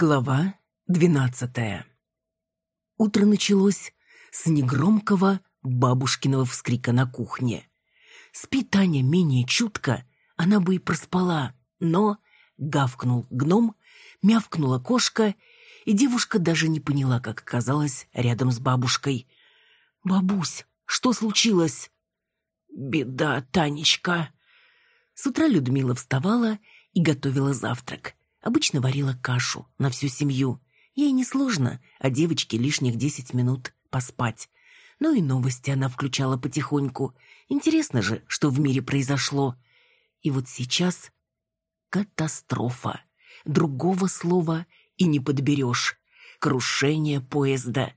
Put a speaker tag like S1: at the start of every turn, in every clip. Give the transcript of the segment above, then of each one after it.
S1: Глава двенадцатая. Утро началось с негромкого бабушкиного вскрика на кухне. Спи Таня менее чутко, она бы и проспала, но гавкнул гном, мявкнула кошка, и девушка даже не поняла, как оказалась рядом с бабушкой. «Бабусь, что случилось?» «Беда, Танечка!» С утра Людмила вставала и готовила завтрак – Обычно варила кашу на всю семью. Ей несложно, а девочке лишних десять минут поспать. Но и новости она включала потихоньку. Интересно же, что в мире произошло. И вот сейчас катастрофа. Другого слова и не подберешь. Крушение поезда.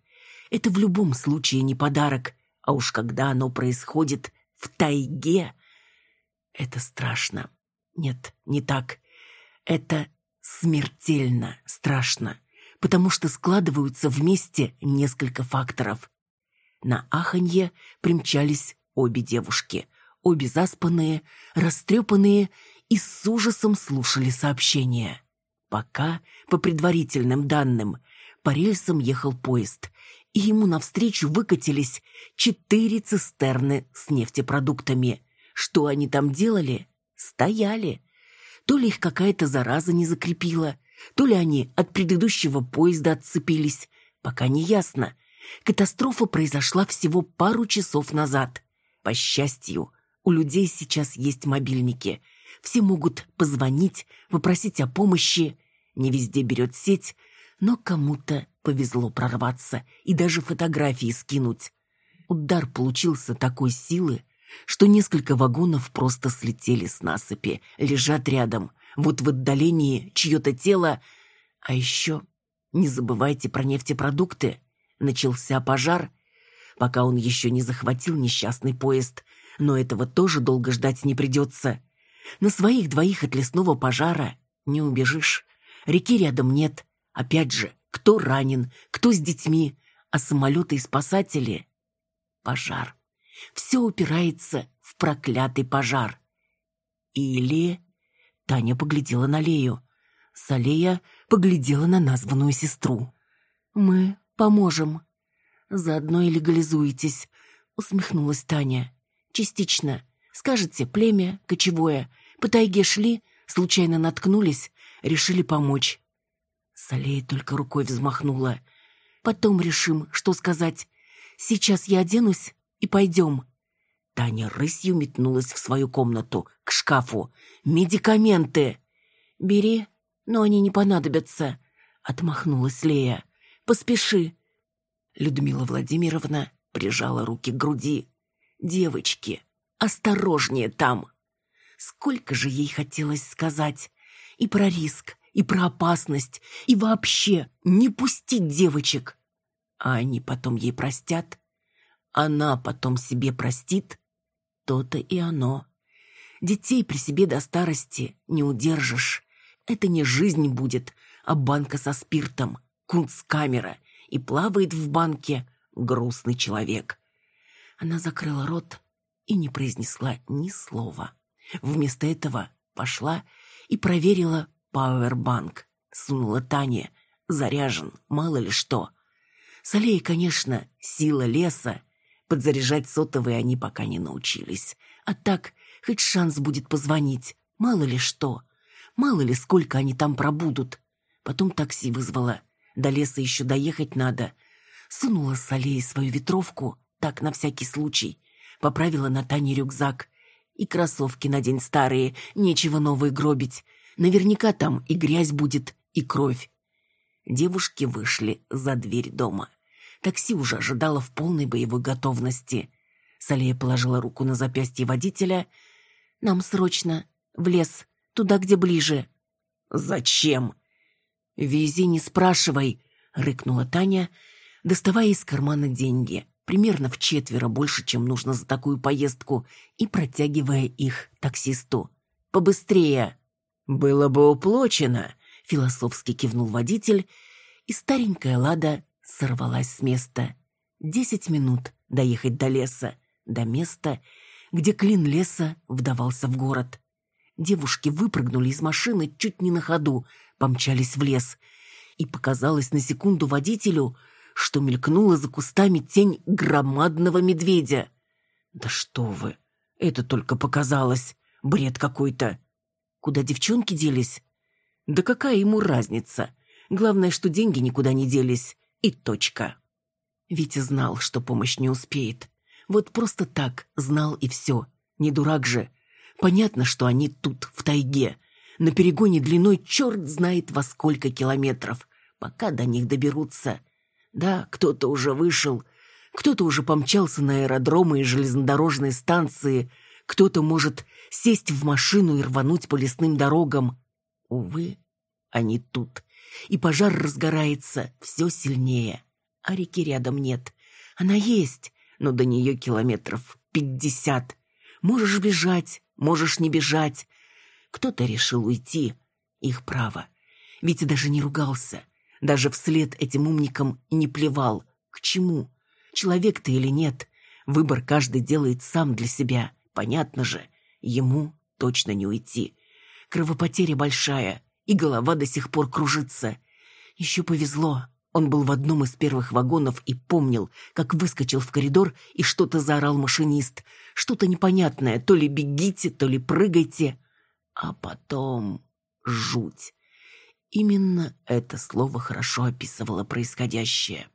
S1: Это в любом случае не подарок. А уж когда оно происходит в тайге, это страшно. Нет, не так. Это смертельно страшно, потому что складываются вместе несколько факторов. На аханье примчались обе девушки, обе заспанные, растрепанные и с ужасом слушали сообщения. Пока, по предварительным данным, по рельсам ехал поезд, и ему навстречу выкатились четыре цистерны с нефтепродуктами. Что они там делали? Стояли. То ли их какая-то зараза не закрепила, то ли они от предыдущего поезда отцепились. Пока не ясно. Катастрофа произошла всего пару часов назад. По счастью, у людей сейчас есть мобильники. Все могут позвонить, попросить о помощи. Не везде берет сеть, но кому-то повезло прорваться и даже фотографии скинуть. Удар получился такой силы, что несколько вагонов просто слетели с насыпи, лежат рядом, вот в отдалении чье-то тело. А еще не забывайте про нефтепродукты. Начался пожар, пока он еще не захватил несчастный поезд, но этого тоже долго ждать не придется. На своих двоих от лесного пожара не убежишь. Реки рядом нет. Опять же, кто ранен, кто с детьми, а самолеты и спасатели — пожар. Все упирается в проклятый пожар. Или... Таня поглядела на Лею. Салея поглядела на названную сестру. «Мы поможем. Заодно и легализуетесь», — усмехнулась Таня. «Частично. Скажете, племя, кочевое. По тайге шли, случайно наткнулись, решили помочь». Салея только рукой взмахнула. «Потом решим, что сказать. Сейчас я оденусь, и пойдем». Таня рысью метнулась в свою комнату, к шкафу. «Медикаменты!» «Бери, но они не понадобятся», — отмахнулась Лея. «Поспеши». Людмила Владимировна прижала руки к груди. «Девочки, осторожнее там!» Сколько же ей хотелось сказать. И про риск, и про опасность, и вообще не пустить девочек. А они потом ей простят она потом себе простит, то-то и оно. Детей при себе до старости не удержишь. Это не жизнь будет, а банка со спиртом, кунсткамера, и плавает в банке грустный человек. Она закрыла рот и не произнесла ни слова. Вместо этого пошла и проверила пауэрбанк. Сунула Тане. Заряжен, мало ли что. Солей, конечно, сила леса, Подзаряжать сотовые они пока не научились. А так, хоть шанс будет позвонить. Мало ли что. Мало ли сколько они там пробудут. Потом такси вызвала. До леса еще доехать надо. Сунула с аллеи свою ветровку, так на всякий случай. Поправила на Тане рюкзак. И кроссовки на день старые, нечего новые гробить. Наверняка там и грязь будет, и кровь. Девушки вышли за дверь дома. Такси уже ожидало в полной боевой готовности. Салея положила руку на запястье водителя. «Нам срочно. В лес. Туда, где ближе». «Зачем?» «Вези, не спрашивай», — рыкнула Таня, доставая из кармана деньги, примерно в четверо больше, чем нужно за такую поездку, и протягивая их таксисту. «Побыстрее!» «Было бы уплочено», — философски кивнул водитель, и старенькая Лада сорвалась с места. Десять минут доехать до леса, до места, где клин леса вдавался в город. Девушки выпрыгнули из машины чуть не на ходу, помчались в лес. И показалось на секунду водителю, что мелькнула за кустами тень громадного медведя. «Да что вы! Это только показалось! Бред какой-то!» «Куда девчонки делись?» «Да какая ему разница? Главное, что деньги никуда не делись. И точка!» Витя знал, что помощь не успеет. Вот просто так знал и все. Не дурак же. Понятно, что они тут, в тайге. На перегоне длиной черт знает во сколько километров. Пока до них доберутся. Да, кто-то уже вышел. Кто-то уже помчался на аэродромы и железнодорожные станции. Кто-то может сесть в машину и рвануть по лесным дорогам. Увы, они тут. И пожар разгорается все сильнее. А реки рядом нет. Она есть, но до нее километров пятьдесят. Можешь бежать, можешь не бежать. Кто-то решил уйти. Их право. Ведь даже не ругался. Даже вслед этим умникам не плевал. К чему? Человек ты или нет? Выбор каждый делает сам для себя. Понятно же. Ему точно не уйти. Кровопотеря большая, и голова до сих пор кружится. Еще повезло, он был в одном из первых вагонов и помнил, как выскочил в коридор и что-то заорал машинист. Что-то непонятное, то ли бегите, то ли прыгайте. А потом жуть. Именно это слово хорошо описывало происходящее.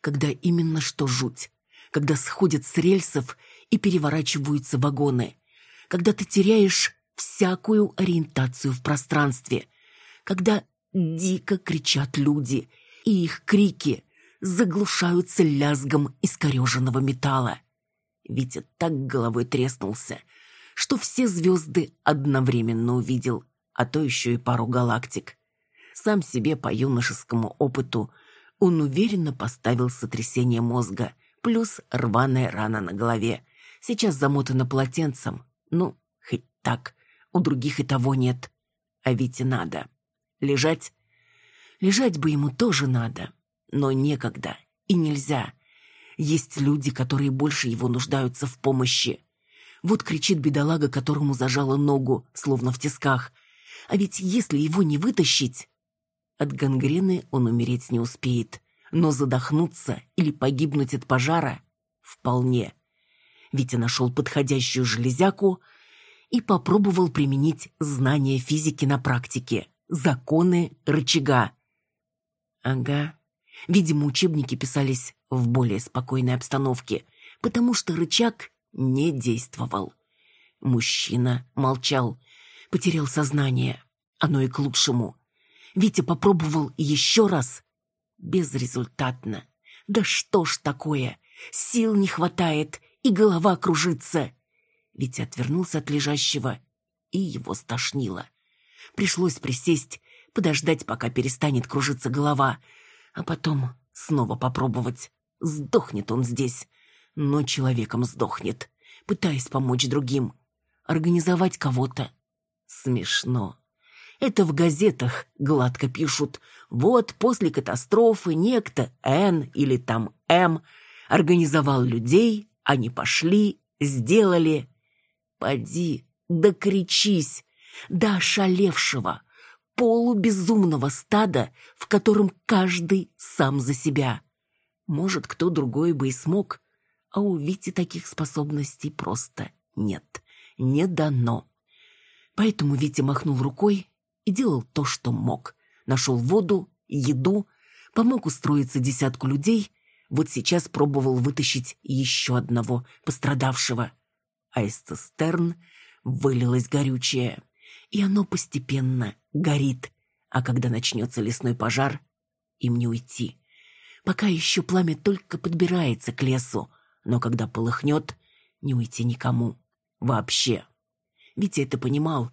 S1: Когда именно что жуть. Когда сходят с рельсов и переворачиваются вагоны. Когда ты теряешь всякую ориентацию в пространстве. Когда дико кричат люди – и их крики заглушаются лязгом искореженного металла. Витя так головой треснулся, что все звезды одновременно увидел, а то еще и пару галактик. Сам себе по юношескому опыту он уверенно поставил сотрясение мозга, плюс рваная рана на голове. Сейчас замотана полотенцем. Ну, хоть так, у других и того нет. А Вите надо. Лежать Лежать бы ему тоже надо, но некогда и нельзя. Есть люди, которые больше его нуждаются в помощи. Вот кричит бедолага, которому зажала ногу, словно в тисках. А ведь если его не вытащить... От гангрены он умереть не успеет, но задохнуться или погибнуть от пожара — вполне. Витя нашел подходящую железяку и попробовал применить знания физики на практике, законы рычага. Ага. Видимо, учебники писались в более спокойной обстановке, потому что рычаг не действовал. Мужчина молчал, потерял сознание. Оно и к лучшему. Витя попробовал еще раз. Безрезультатно. Да что ж такое? Сил не хватает, и голова кружится. Витя отвернулся от лежащего, и его стошнило. Пришлось присесть подождать, пока перестанет кружиться голова, а потом снова попробовать. Сдохнет он здесь, но человеком сдохнет, пытаясь помочь другим, организовать кого-то. Смешно. Это в газетах гладко пишут. Вот после катастрофы некто Н или там М организовал людей, они пошли, сделали. Поди, да кричись, да ошалевшего, полубезумного стада, в котором каждый сам за себя. Может, кто другой бы и смог, а у Вити таких способностей просто нет, не дано. Поэтому Витя махнул рукой и делал то, что мог. Нашел воду, еду, помог устроиться десятку людей, вот сейчас пробовал вытащить еще одного пострадавшего. А из цистерн вылилось горючее и оно постепенно горит. А когда начнется лесной пожар, им не уйти. Пока еще пламя только подбирается к лесу, но когда полыхнет, не уйти никому. Вообще. Витя это понимал,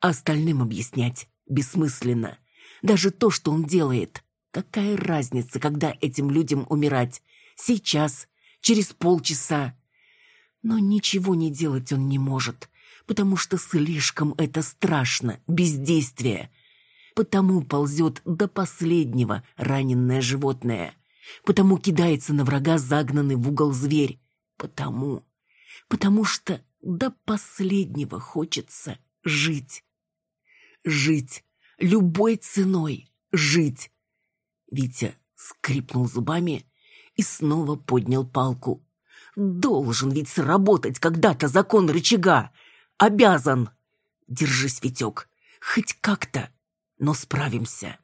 S1: а остальным объяснять бессмысленно. Даже то, что он делает. Какая разница, когда этим людям умирать? Сейчас, через полчаса. Но ничего не делать он не может потому что слишком это страшно, бездействие. Потому ползет до последнего раненное животное. Потому кидается на врага загнанный в угол зверь. Потому. Потому что до последнего хочется жить. Жить любой ценой, жить. Витя скрипнул зубами и снова поднял палку. Должен ведь сработать когда-то закон рычага. Обязан. Держись, Витек, хоть как-то, но справимся.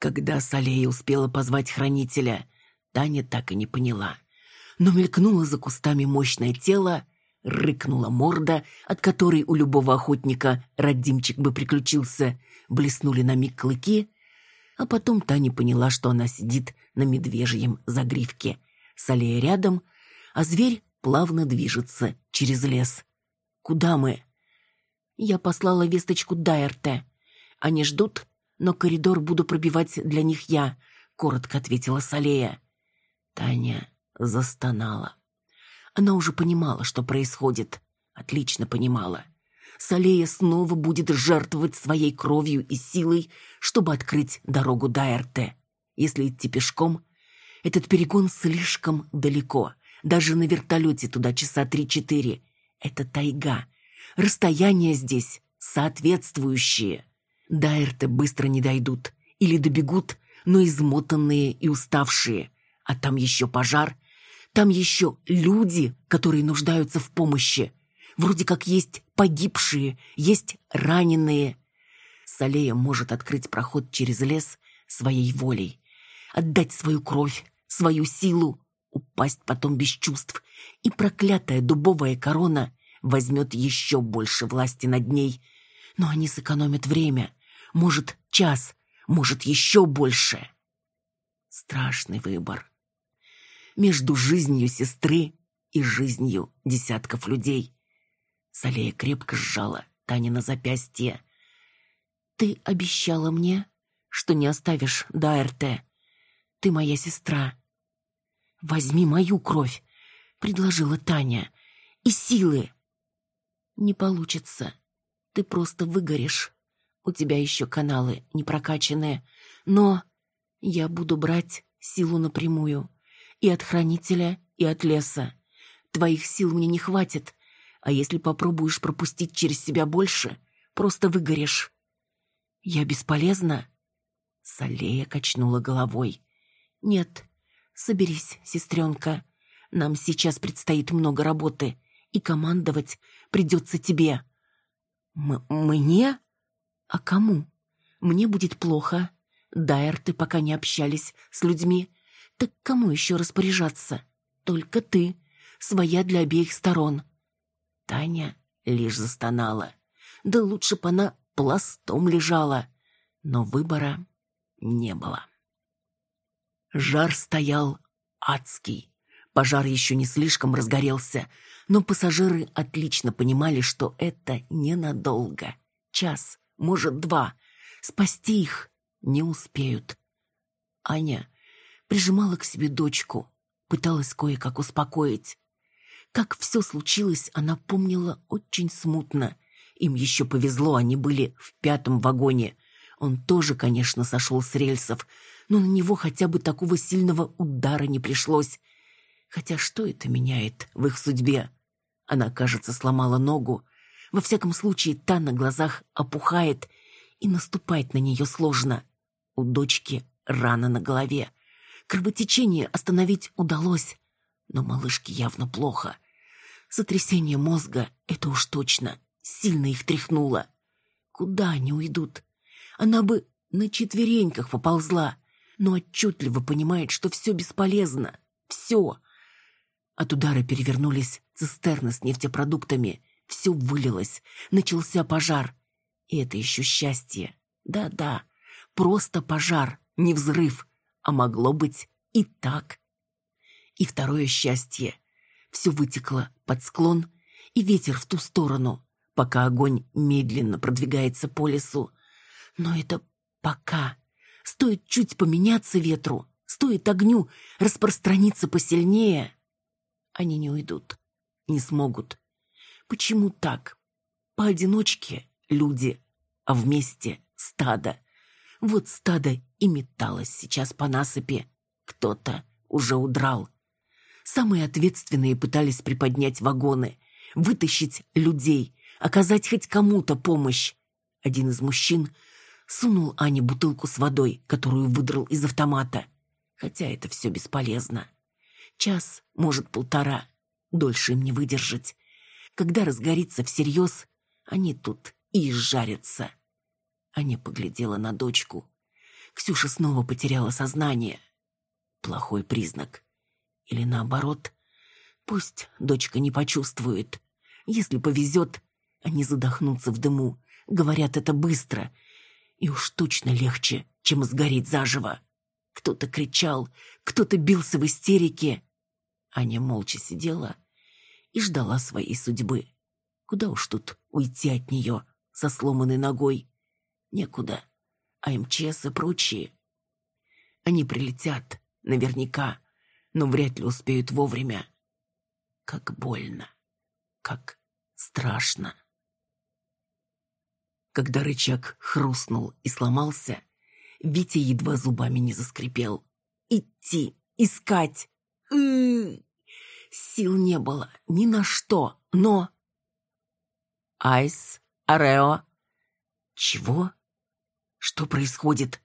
S1: Когда Салея успела позвать хранителя, Таня так и не поняла. Но мелькнуло за кустами мощное тело, рыкнула морда, от которой у любого охотника родимчик бы приключился, блеснули на миг клыки, а потом Таня поняла, что она сидит на медвежьем загривке. Салея рядом, а зверь плавно движется через лес. «Куда мы?» «Я послала весточку Дайерте. Они ждут, но коридор буду пробивать для них я», — коротко ответила Салея. Таня застонала. Она уже понимала, что происходит. Отлично понимала. Салея снова будет жертвовать своей кровью и силой, чтобы открыть дорогу Дайерте. Если идти пешком, этот перегон слишком далеко. Даже на вертолете туда часа три-четыре. Это тайга. Расстояния здесь соответствующие. Дайерте быстро не дойдут. Или добегут, но измотанные и уставшие. А там еще пожар. Там еще люди, которые нуждаются в помощи. Вроде как есть погибшие, есть раненые. Салея может открыть проход через лес своей волей отдать свою кровь, свою силу, упасть потом без чувств, и проклятая дубовая корона возьмет еще больше власти над ней. Но они сэкономят время. Может, час, может, еще больше. Страшный выбор. Между жизнью сестры и жизнью десятков людей. Салея крепко сжала Таня на запястье. «Ты обещала мне, что не оставишь Дайрте», ты моя сестра. Возьми мою кровь, предложила Таня. И силы. Не получится. Ты просто выгоришь. У тебя еще каналы не прокачанные. Но я буду брать силу напрямую. И от хранителя, и от леса. Твоих сил мне не хватит. А если попробуешь пропустить через себя больше, просто выгоришь. Я бесполезна? Салея качнула головой. «Нет, соберись, сестренка. Нам сейчас предстоит много работы, и командовать придется тебе». М «Мне? А кому? Мне будет плохо. Дайер, ты пока не общались с людьми. Так кому еще распоряжаться? Только ты, своя для обеих сторон». Таня лишь застонала. Да лучше бы она пластом лежала. Но выбора не было. Жар стоял адский. Пожар еще не слишком разгорелся, но пассажиры отлично понимали, что это ненадолго. Час, может, два. Спасти их не успеют. Аня прижимала к себе дочку, пыталась кое-как успокоить. Как все случилось, она помнила очень смутно. Им еще повезло, они были в пятом вагоне. Он тоже, конечно, сошел с рельсов, но на него хотя бы такого сильного удара не пришлось. Хотя что это меняет в их судьбе? Она, кажется, сломала ногу. Во всяком случае, та на глазах опухает, и наступать на нее сложно. У дочки рана на голове. Кровотечение остановить удалось, но малышке явно плохо. Сотрясение мозга — это уж точно. Сильно их тряхнуло. Куда они уйдут? Она бы на четвереньках поползла, но отчетливо понимает, что все бесполезно. Все. От удара перевернулись цистерны с нефтепродуктами. Все вылилось. Начался пожар. И это еще счастье. Да-да, просто пожар, не взрыв. А могло быть и так. И второе счастье. Все вытекло под склон, и ветер в ту сторону, пока огонь медленно продвигается по лесу. Но это пока. Стоит чуть поменяться ветру, стоит огню распространиться посильнее. Они не уйдут, не смогут. Почему так? Поодиночке люди, а вместе стадо. Вот стадо и металось сейчас по насыпи. Кто-то уже удрал. Самые ответственные пытались приподнять вагоны, вытащить людей, оказать хоть кому-то помощь. Один из мужчин Сунул Ане бутылку с водой, которую выдрал из автомата. Хотя это все бесполезно. Час, может, полтора. Дольше им не выдержать. Когда разгорится всерьез, они тут и изжарятся. Аня поглядела на дочку. Ксюша снова потеряла сознание. Плохой признак. Или наоборот. Пусть дочка не почувствует. Если повезет, они задохнутся в дыму. Говорят это быстро. И уж точно легче, чем сгореть заживо. Кто-то кричал, кто-то бился в истерике. Аня молча сидела и ждала своей судьбы. Куда уж тут уйти от нее со сломанной ногой? Некуда. А МЧС и прочие. Они прилетят, наверняка, но вряд ли успеют вовремя. Как больно, как страшно. Когда рычаг хрустнул и сломался, Витя едва зубами не заскрипел. «Идти! Искать! Ы -ы -ы Сил не было ни на что, но... Айс, Арео. Чего? Что происходит?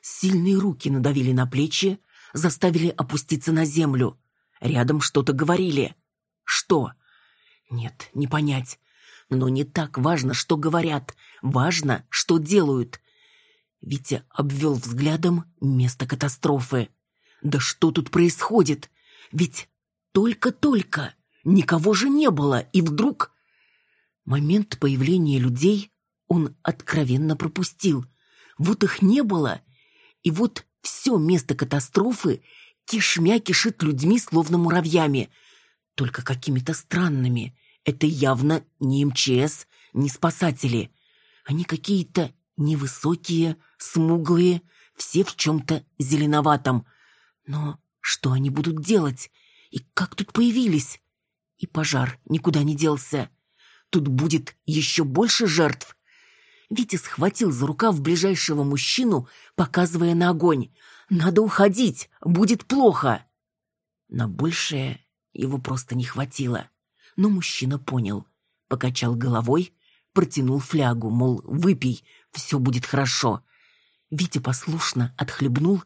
S1: Сильные руки надавили на плечи, заставили опуститься на землю. Рядом что-то говорили. Что? Нет, не понять. Но не так важно, что говорят. Важно, что делают. Витя обвел взглядом место катастрофы. Да что тут происходит? Ведь только-только. Никого же не было, и вдруг... Момент появления людей он откровенно пропустил. Вот их не было, и вот все место катастрофы кишмя кишит людьми, словно муравьями. Только какими-то странными. Это явно не МЧС, не спасатели. Они какие-то невысокие, смуглые, все в чем-то зеленоватом. Но что они будут делать? И как тут появились? И пожар никуда не делся. Тут будет еще больше жертв. Витя схватил за рукав ближайшего мужчину, показывая на огонь. «Надо уходить, будет плохо!» На большее его просто не хватило. Но мужчина понял. Покачал головой, протянул флягу, мол, выпей, все будет хорошо. Витя послушно отхлебнул,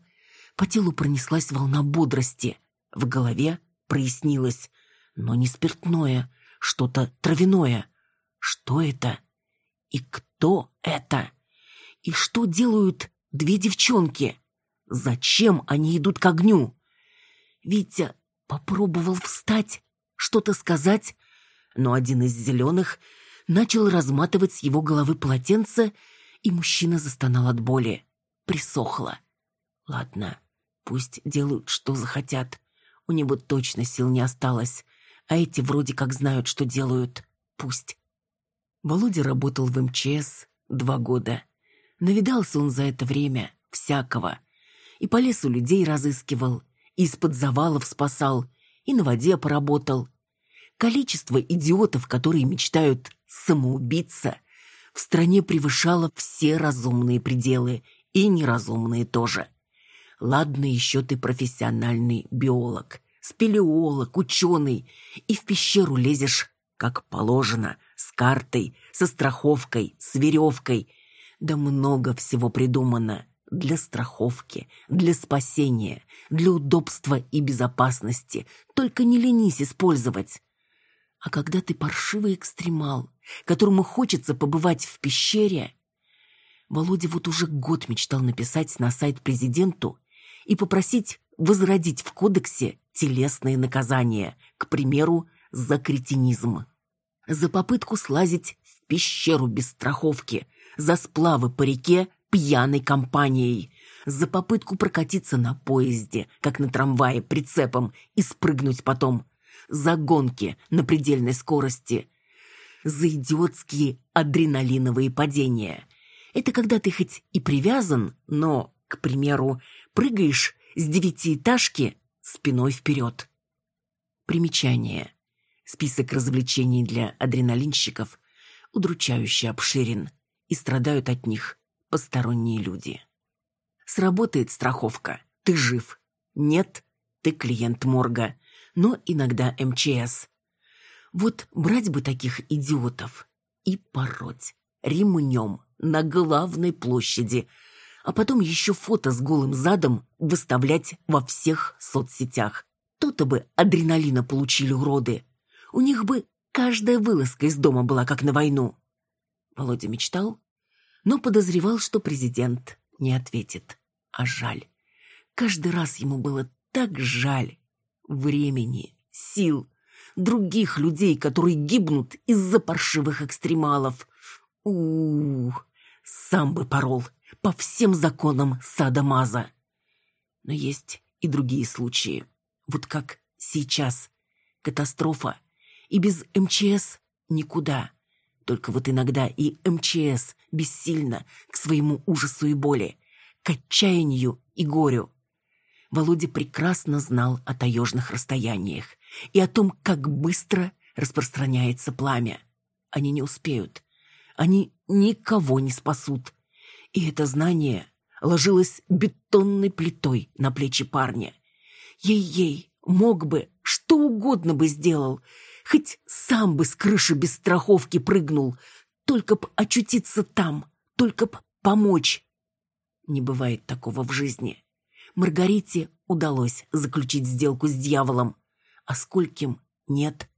S1: по телу пронеслась волна бодрости. В голове прояснилось. Но не спиртное, что-то травяное. Что это? И кто это? И что делают две девчонки? Зачем они идут к огню? Витя попробовал встать, что-то сказать, но один из зеленых начал разматывать с его головы полотенце, и мужчина застонал от боли. Присохло. Ладно, пусть делают, что захотят. У него точно сил не осталось. А эти вроде как знают, что делают. Пусть. Володя работал в МЧС два года. Навидался он за это время всякого. И по лесу людей разыскивал, и из-под завалов спасал, и на воде поработал. Количество идиотов, которые мечтают самоубиться, в стране превышало все разумные пределы, и неразумные тоже. Ладно, еще ты профессиональный биолог, спелеолог, ученый, и в пещеру лезешь, как положено, с картой, со страховкой, с веревкой. Да много всего придумано для страховки, для спасения, для удобства и безопасности. Только не ленись использовать. А когда ты паршивый экстремал, которому хочется побывать в пещере... Володя вот уже год мечтал написать на сайт президенту и попросить возродить в кодексе телесные наказания, к примеру, за кретинизм. За попытку слазить в пещеру без страховки, за сплавы по реке пьяной компанией, за попытку прокатиться на поезде, как на трамвае прицепом, и спрыгнуть потом, за гонки на предельной скорости, за идиотские адреналиновые падения. Это когда ты хоть и привязан, но, к примеру, Прыгаешь с девятиэтажки спиной вперед. Примечание. Список развлечений для адреналинщиков удручающе обширен, и страдают от них посторонние люди. Сработает страховка, ты жив. Нет, ты клиент морга, но иногда МЧС. Вот брать бы таких идиотов и пороть, ремнем на главной площади, а потом еще фото с голым задом выставлять во всех соцсетях. То-то бы адреналина получили уроды. У них бы каждая вылазка из дома была как на войну. Володя мечтал, но подозревал, что президент не ответит. А жаль. Каждый раз ему было так жаль. Времени, сил, других людей, которые гибнут из-за паршивых экстремалов. у у, -у сам бы порол по всем законам сада-маза. Но есть и другие случаи. Вот как сейчас. Катастрофа. И без МЧС никуда. Только вот иногда и МЧС бессильно к своему ужасу и боли, к отчаянию и горю. Володя прекрасно знал о таежных расстояниях и о том, как быстро распространяется пламя. Они не успеют. Они никого не спасут. И это знание ложилось бетонной плитой на плечи парня. Ей-ей, мог бы, что угодно бы сделал, хоть сам бы с крыши без страховки прыгнул, только б очутиться там, только б помочь. Не бывает такого в жизни. Маргарите удалось заключить сделку с дьяволом, а скольким нет.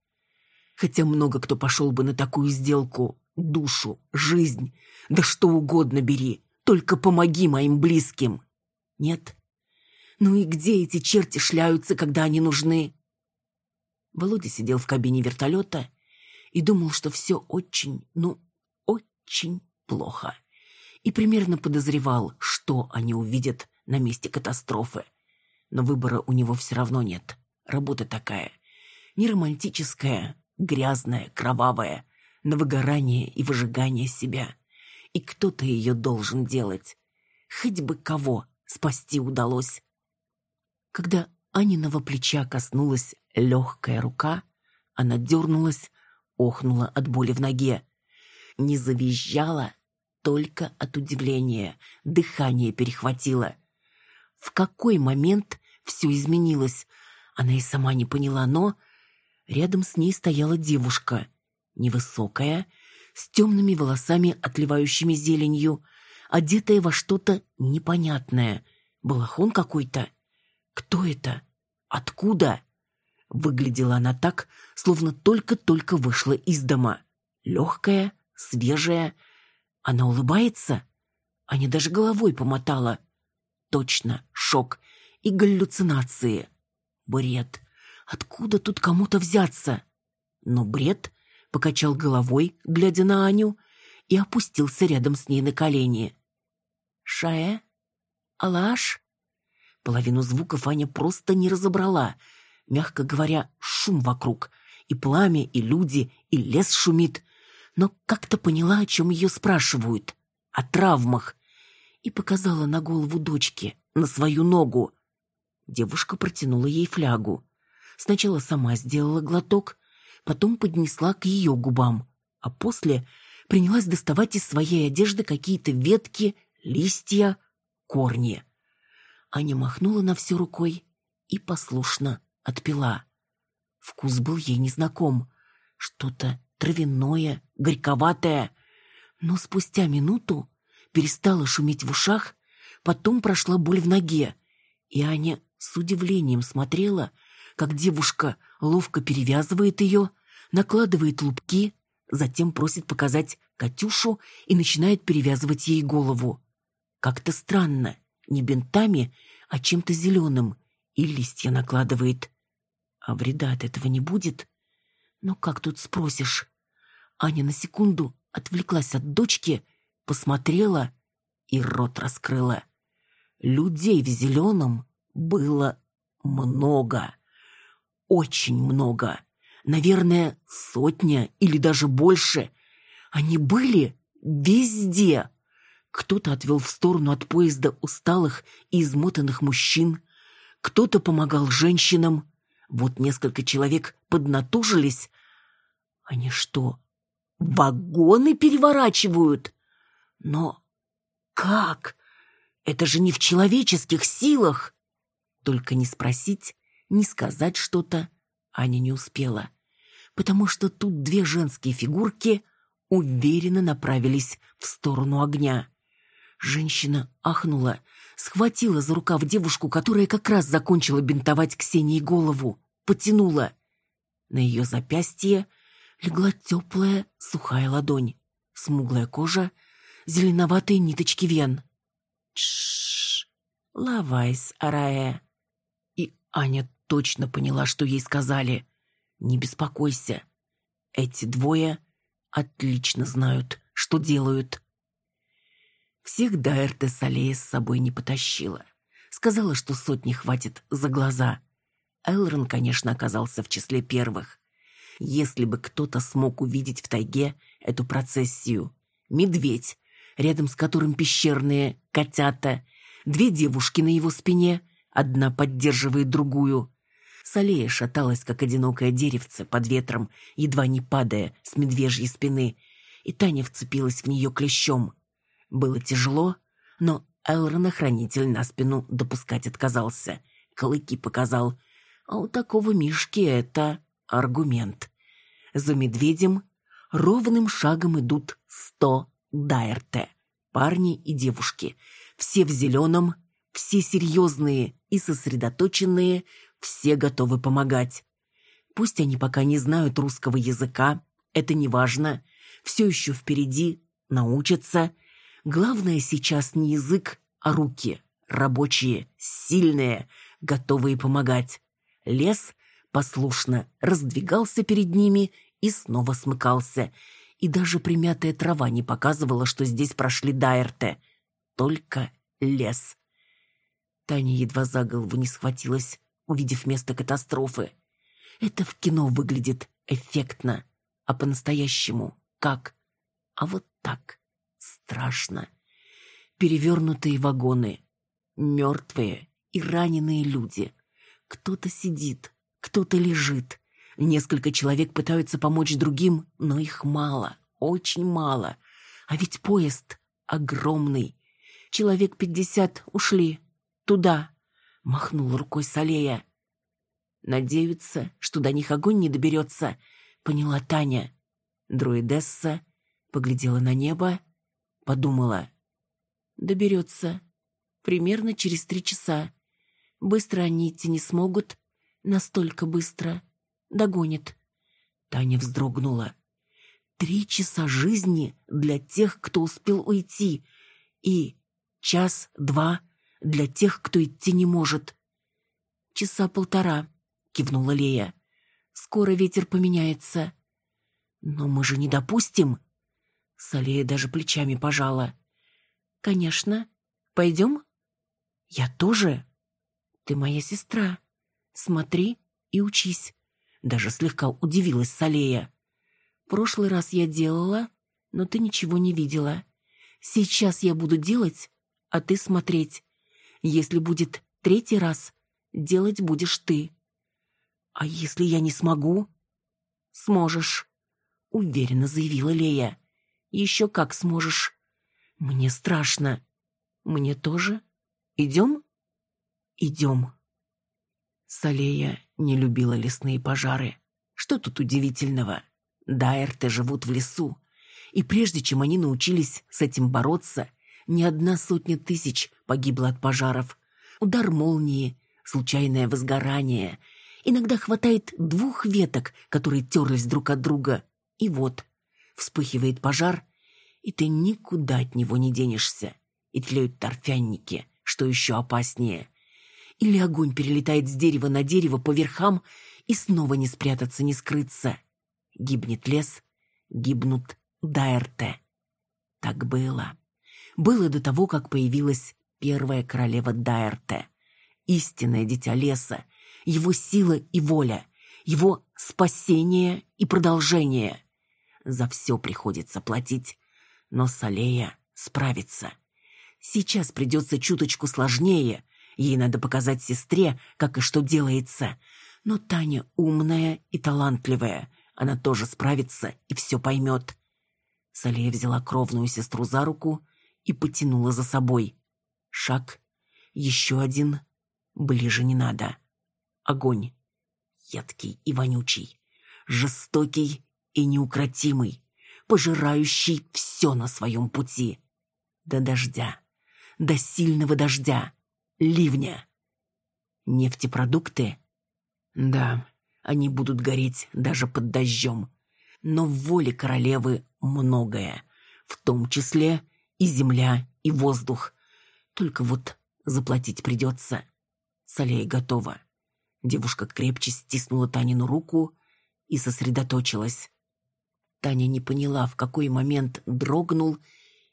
S1: Хотя много кто пошел бы на такую сделку. Душу, жизнь, да что угодно бери, только помоги моим близким. Нет, ну и где эти черти шляются, когда они нужны? Володя сидел в кабине вертолета и думал, что все очень, ну, очень плохо. И примерно подозревал, что они увидят на месте катастрофы. Но выбора у него все равно нет. Работа такая. Не романтическая, грязная, кровавая, на выгорание и выжигание себя. И кто-то ее должен делать. Хоть бы кого спасти удалось. Когда Аниного плеча коснулась легкая рука, она дернулась, охнула от боли в ноге. Не завизжала, только от удивления, дыхание перехватило. В какой момент все изменилось, она и сама не поняла, но... Рядом с ней стояла девушка, невысокая, с темными волосами, отливающими зеленью, одетая во что-то непонятное. Балахон какой-то. Кто это? Откуда? Выглядела она так, словно только-только вышла из дома. Легкая, свежая. Она улыбается? Аня даже головой помотала. Точно, шок и галлюцинации. Бред. Откуда тут кому-то взяться? Но бред покачал головой, глядя на Аню, и опустился рядом с ней на колени. «Шая? Алаш?» Половину звуков Аня просто не разобрала. Мягко говоря, шум вокруг. И пламя, и люди, и лес шумит. Но как-то поняла, о чем ее спрашивают. О травмах. И показала на голову дочки, на свою ногу. Девушка протянула ей флягу. Сначала сама сделала глоток, потом поднесла к ее губам, а после принялась доставать из своей одежды какие-то ветки, листья, корни. Аня махнула на все рукой и послушно отпила. Вкус был ей незнаком. Что-то травяное, горьковатое. Но спустя минуту перестала шуметь в ушах, потом прошла боль в ноге, и Аня с удивлением смотрела, как девушка ловко перевязывает ее, накладывает лупки, затем просит показать Катюшу и начинает перевязывать ей голову. Как-то странно не бинтами, а чем-то зеленым, и листья накладывает. А вреда от этого не будет? Но как тут спросишь? Аня на секунду отвлеклась от дочки, посмотрела и рот раскрыла. Людей в зеленом было много. Очень много. Наверное, сотня или даже больше. Они были везде. Кто-то отвел в сторону от поезда усталых и измотанных мужчин, кто-то помогал женщинам. Вот несколько человек поднатужились. Они что, вагоны переворачивают? Но как? Это же не в человеческих силах. Только не спросить, не сказать что-то Аня не успела, потому что тут две женские фигурки уверенно направились в сторону огня. Женщина ахнула, схватила за рукав девушку, которая как раз закончила бинтовать Ксении голову, потянула. На ее запястье легла теплая сухая ладонь, смуглая кожа, зеленоватые ниточки вен. Тш, лавайс, Арае. И Аня точно поняла, что ей сказали. Не беспокойся. Эти двое отлично знают, что делают. Всех Дайрте Салея с собой не потащила. Сказала, что сотни хватит за глаза. Элрон, конечно, оказался в числе первых. Если бы кто-то смог увидеть в тайге эту процессию. Медведь, рядом с которым пещерные котята, две девушки на его спине, одна поддерживает другую. Салея шаталась, как одинокое деревце под ветром, едва не падая с медвежьей спины, и Таня вцепилась в нее клещом. Было тяжело, но Элрона хранитель на спину допускать отказался. Клыки показал. А у такого Мишки это аргумент. За медведем ровным шагом идут сто дайрте. Парни и девушки. Все в зеленом, все серьезные и сосредоточенные, все готовы помогать. Пусть они пока не знают русского языка, это не важно. Все еще впереди, научатся – Главное сейчас не язык, а руки. Рабочие, сильные, готовые помогать. Лес послушно раздвигался перед ними и снова смыкался. И даже примятая трава не показывала, что здесь прошли Дайерте. Только лес. Таня едва за голову не схватилась, увидев место катастрофы. Это в кино выглядит эффектно, а по-настоящему как? А вот так. Страшно. Перевернутые вагоны. Мертвые и раненые люди. Кто-то сидит, кто-то лежит. Несколько человек пытаются помочь другим, но их мало, очень мало. А ведь поезд огромный. Человек пятьдесят ушли. Туда. Махнул рукой Салея. Надеются, что до них огонь не доберется, поняла Таня. Друидесса поглядела на небо Подумала. Доберется. Примерно через три часа. Быстро они идти не смогут. Настолько быстро. Догонит. Таня вздрогнула. Три часа жизни для тех, кто успел уйти. И час-два для тех, кто идти не может. Часа полтора, кивнула Лея. Скоро ветер поменяется. Но мы же не допустим, Салея даже плечами пожала. «Конечно. Пойдем?» «Я тоже?» «Ты моя сестра. Смотри и учись». Даже слегка удивилась Салея. «Прошлый раз я делала, но ты ничего не видела. Сейчас я буду делать, а ты смотреть. Если будет третий раз, делать будешь ты». «А если я не смогу?» «Сможешь», — уверенно заявила Лея. Еще как сможешь. Мне страшно. Мне тоже. Идем? Идем. Салея не любила лесные пожары. Что тут удивительного? Дайрты живут в лесу. И прежде чем они научились с этим бороться, не одна сотня тысяч погибла от пожаров. Удар молнии, случайное возгорание. Иногда хватает двух веток, которые терлись друг от друга. И вот, вспыхивает пожар, и ты никуда от него не денешься. И тлеют торфянники, что еще опаснее. Или огонь перелетает с дерева на дерево по верхам, и снова не спрятаться, не скрыться. Гибнет лес, гибнут Дайрте. Так было. Было до того, как появилась первая королева Дайрте. Истинное дитя леса, его сила и воля, его спасение и продолжение. За все приходится платить, но Салея справится. Сейчас придется чуточку сложнее. Ей надо показать сестре, как и что делается. Но Таня умная и талантливая. Она тоже справится и все поймет. Салея взяла кровную сестру за руку и потянула за собой. Шаг. Еще один. Ближе не надо. Огонь. Едкий и вонючий. Жестокий и неукротимый. пожирающий все на своем пути. До дождя, до сильного дождя, ливня. Нефтепродукты? Да, они будут гореть даже под дождем. Но в воле королевы многое, в том числе и земля, и воздух. Только вот заплатить придется. Салея готова. Девушка крепче стиснула Танину руку и сосредоточилась. Таня не поняла, в какой момент дрогнул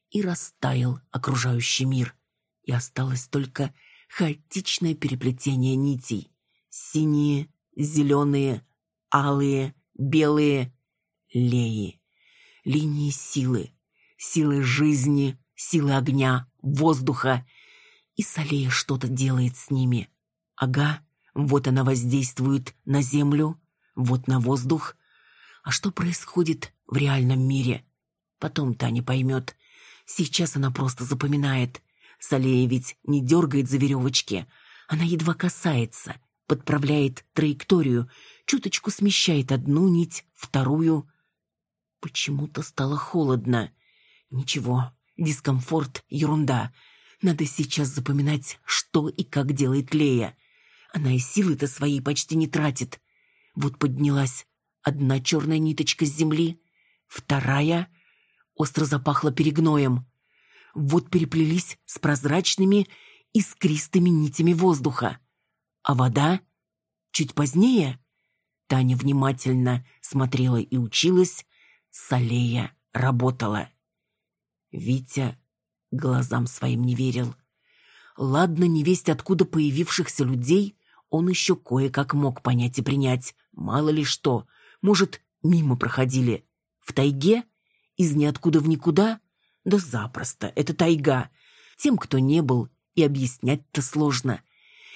S1: и растаял окружающий мир. И осталось только хаотичное переплетение нитей. Синие, зеленые, алые, белые, леи. Линии силы, силы жизни, силы огня, воздуха. И Салея что-то делает с ними. Ага, вот она воздействует на землю, вот на воздух. А что происходит в реальном мире? Потом Таня поймет. Сейчас она просто запоминает. Салея ведь не дергает за веревочки. Она едва касается, подправляет траекторию, чуточку смещает одну нить, вторую. Почему-то стало холодно. Ничего, дискомфорт — ерунда. Надо сейчас запоминать, что и как делает Лея. Она и силы-то свои почти не тратит. Вот поднялась одна черная ниточка с земли, вторая остро запахла перегноем. Вот переплелись с прозрачными искристыми нитями воздуха. А вода чуть позднее Таня внимательно смотрела и училась, Салея работала. Витя глазам своим не верил. Ладно, невесть откуда появившихся людей он еще кое-как мог понять и принять. Мало ли что. Может, мимо проходили. В тайге? Из ниоткуда в никуда? Да запросто. Это тайга. Тем, кто не был, и объяснять-то сложно.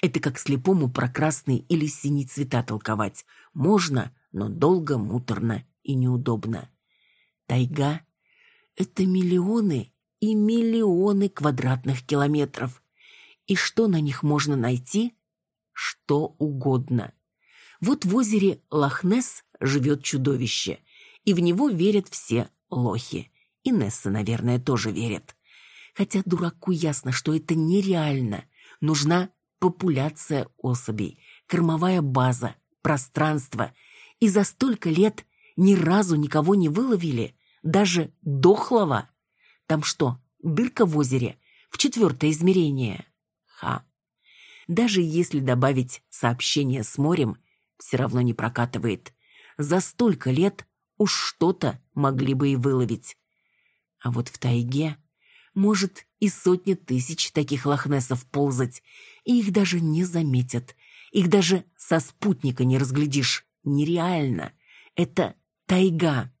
S1: Это как слепому про красный или синий цвета толковать. Можно, но долго, муторно и неудобно. Тайга — это миллионы и миллионы квадратных километров. И что на них можно найти? что угодно. Вот в озере Лохнес живет чудовище, и в него верят все лохи. И Несса, наверное, тоже верит. Хотя дураку ясно, что это нереально. Нужна популяция особей, кормовая база, пространство. И за столько лет ни разу никого не выловили, даже дохлого. Там что, дырка в озере? В четвертое измерение? Ха. Даже если добавить сообщение с морем, все равно не прокатывает. За столько лет уж что-то могли бы и выловить. А вот в тайге может и сотни тысяч таких лохнесов ползать, и их даже не заметят. Их даже со спутника не разглядишь. Нереально. Это тайга.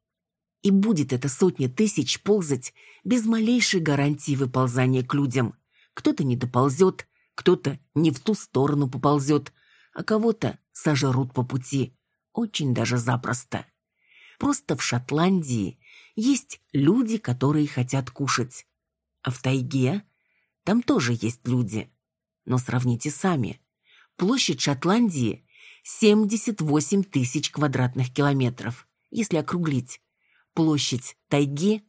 S1: И будет это сотни тысяч ползать без малейшей гарантии выползания к людям. Кто-то не доползет, кто-то не в ту сторону поползет, а кого-то сожрут по пути. Очень даже запросто. Просто в Шотландии есть люди, которые хотят кушать. А в тайге там тоже есть люди. Но сравните сами. Площадь Шотландии 78 тысяч квадратных километров, если округлить. Площадь тайги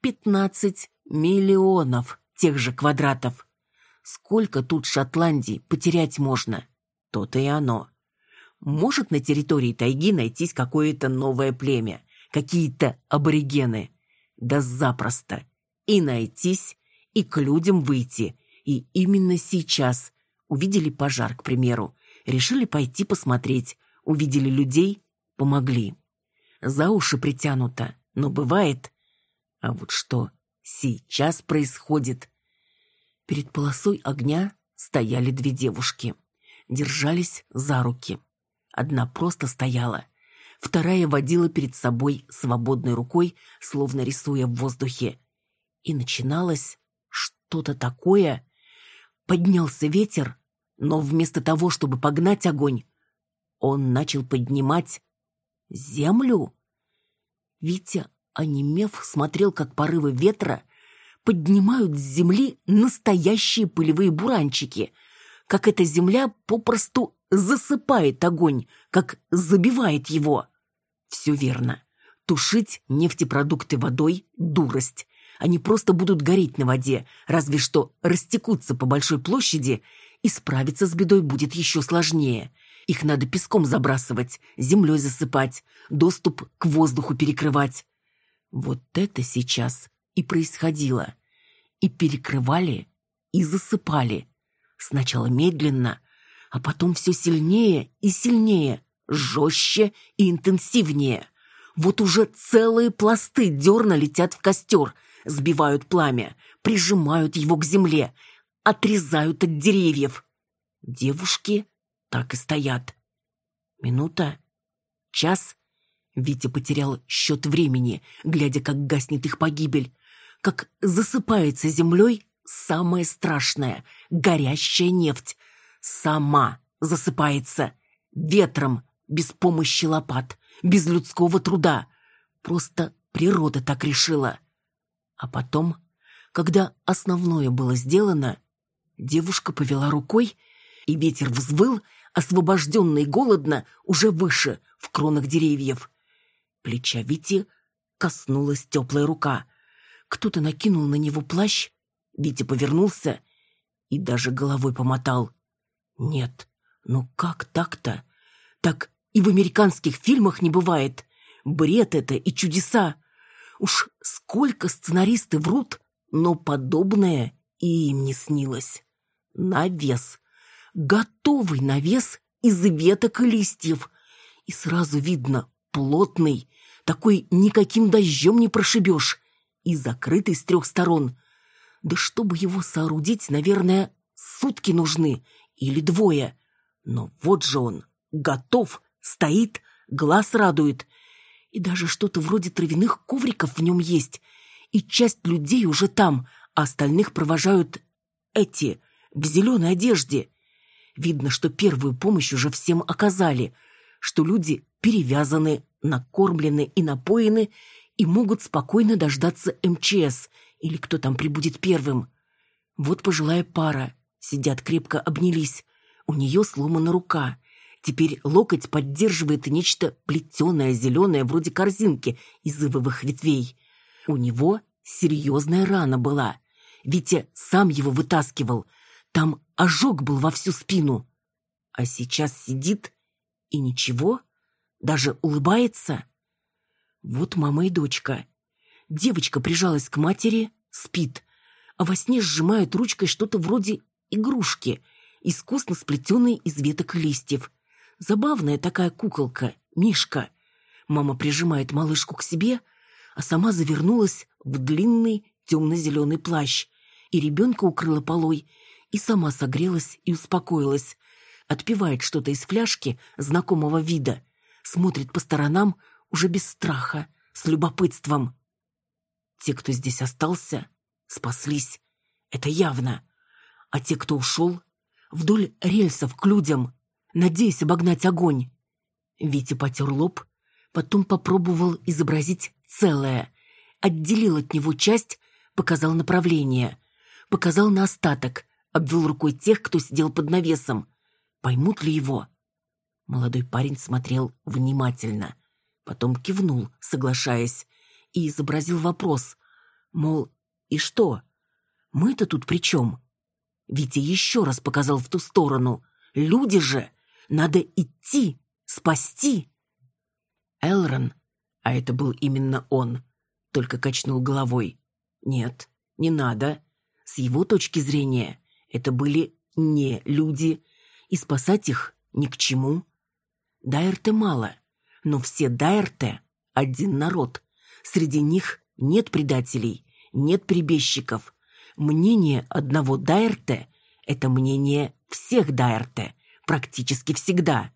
S1: 15 миллионов тех же квадратов. Сколько тут Шотландии потерять можно? То-то и оно. Может на территории тайги найтись какое-то новое племя, какие-то аборигены. Да запросто. И найтись, и к людям выйти. И именно сейчас. Увидели пожар, к примеру. Решили пойти посмотреть. Увидели людей, помогли. За уши притянуто, но бывает. А вот что сейчас происходит, Перед полосой огня стояли две девушки. Держались за руки. Одна просто стояла. Вторая водила перед собой свободной рукой, словно рисуя в воздухе. И начиналось что-то такое. Поднялся ветер, но вместо того, чтобы погнать огонь, он начал поднимать землю. Витя, онемев, смотрел, как порывы ветра поднимают с земли настоящие пылевые буранчики, как эта земля попросту засыпает огонь, как забивает его. Все верно. Тушить нефтепродукты водой – дурость. Они просто будут гореть на воде, разве что растекутся по большой площади, и справиться с бедой будет еще сложнее. Их надо песком забрасывать, землей засыпать, доступ к воздуху перекрывать. Вот это сейчас и происходило. И перекрывали, и засыпали. Сначала медленно, а потом все сильнее и сильнее, жестче и интенсивнее. Вот уже целые пласты дерна летят в костер, сбивают пламя, прижимают его к земле, отрезают от деревьев. Девушки так и стоят. Минута, час. Витя потерял счет времени, глядя, как гаснет их погибель, как засыпается землей самое страшное — горящая нефть. Сама засыпается ветром, без помощи лопат, без людского труда. Просто природа так решила. А потом, когда основное было сделано, девушка повела рукой, и ветер взвыл, освобожденно и голодно, уже выше, в кронах деревьев. Плеча Вити коснулась теплая рука. Кто-то накинул на него плащ, Витя повернулся и даже головой помотал. Нет, ну как так-то? Так и в американских фильмах не бывает. Бред это и чудеса. Уж сколько сценаристы врут, но подобное и им не снилось. Навес. Готовый навес из веток и листьев. И сразу видно, плотный, такой никаким дождем не прошибешь. И закрытый с трех сторон. Да чтобы его соорудить, наверное, сутки нужны или двое. Но вот же он, готов, стоит, глаз радует. И даже что-то вроде травяных ковриков в нем есть. И часть людей уже там, а остальных провожают эти, в зеленой одежде. Видно, что первую помощь уже всем оказали, что люди перевязаны, накормлены и напоены и могут спокойно дождаться МЧС или кто там прибудет первым. Вот пожилая пара, сидят крепко обнялись, у нее сломана рука. Теперь локоть поддерживает нечто плетеное, зеленое, вроде корзинки из ивовых ветвей. У него серьезная рана была. Витя сам его вытаскивал. Там ожог был во всю спину. А сейчас сидит и ничего, даже улыбается. Вот мама и дочка. Девочка прижалась к матери, спит, а во сне сжимает ручкой что-то вроде игрушки, искусно сплетенной из веток и листьев. Забавная такая куколка, Мишка. Мама прижимает малышку к себе, а сама завернулась в длинный темно-зеленый плащ, и ребенка укрыла полой, и сама согрелась и успокоилась. Отпивает что-то из фляжки знакомого вида, смотрит по сторонам уже без страха, с любопытством. Те, кто здесь остался, спаслись. Это явно. А те, кто ушел, вдоль рельсов к людям, надеясь обогнать огонь. Витя потер лоб, потом попробовал изобразить целое, отделил от него часть, показал направление, показал на остаток, обвел рукой тех, кто сидел под навесом. Поймут ли его? Молодой парень смотрел внимательно, потом кивнул, соглашаясь, и изобразил вопрос, мол, и что? Мы-то тут при чем? Витя еще раз показал в ту сторону. Люди же! Надо идти, спасти. Элрон, а это был именно он, только качнул головой. Нет, не надо. С его точки зрения, это были не люди, и спасать их ни к чему. Дайрте мало, но все Дайрте — один народ. Среди них нет предателей, нет прибежчиков. Мнение одного Дайрте — это мнение всех Дайрте, практически всегда.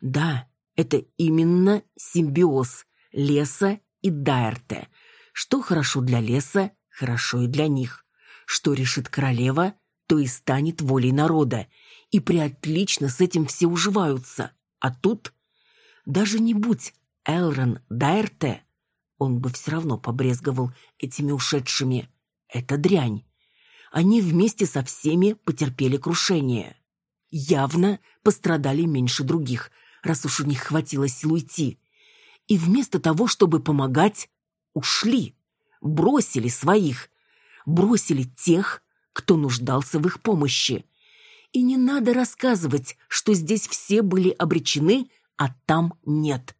S1: Да, это именно симбиоз леса и Дайрте. Что хорошо для леса, хорошо и для них. Что решит королева, то и станет волей народа. И приотлично с этим все уживаются. А тут, даже не будь Элрон Дайрте, он бы все равно побрезговал этими ушедшими. Это дрянь. Они вместе со всеми потерпели крушение явно пострадали меньше других, раз уж у них хватило сил уйти. И вместо того, чтобы помогать, ушли, бросили своих, бросили тех, кто нуждался в их помощи. И не надо рассказывать, что здесь все были обречены, а там нет.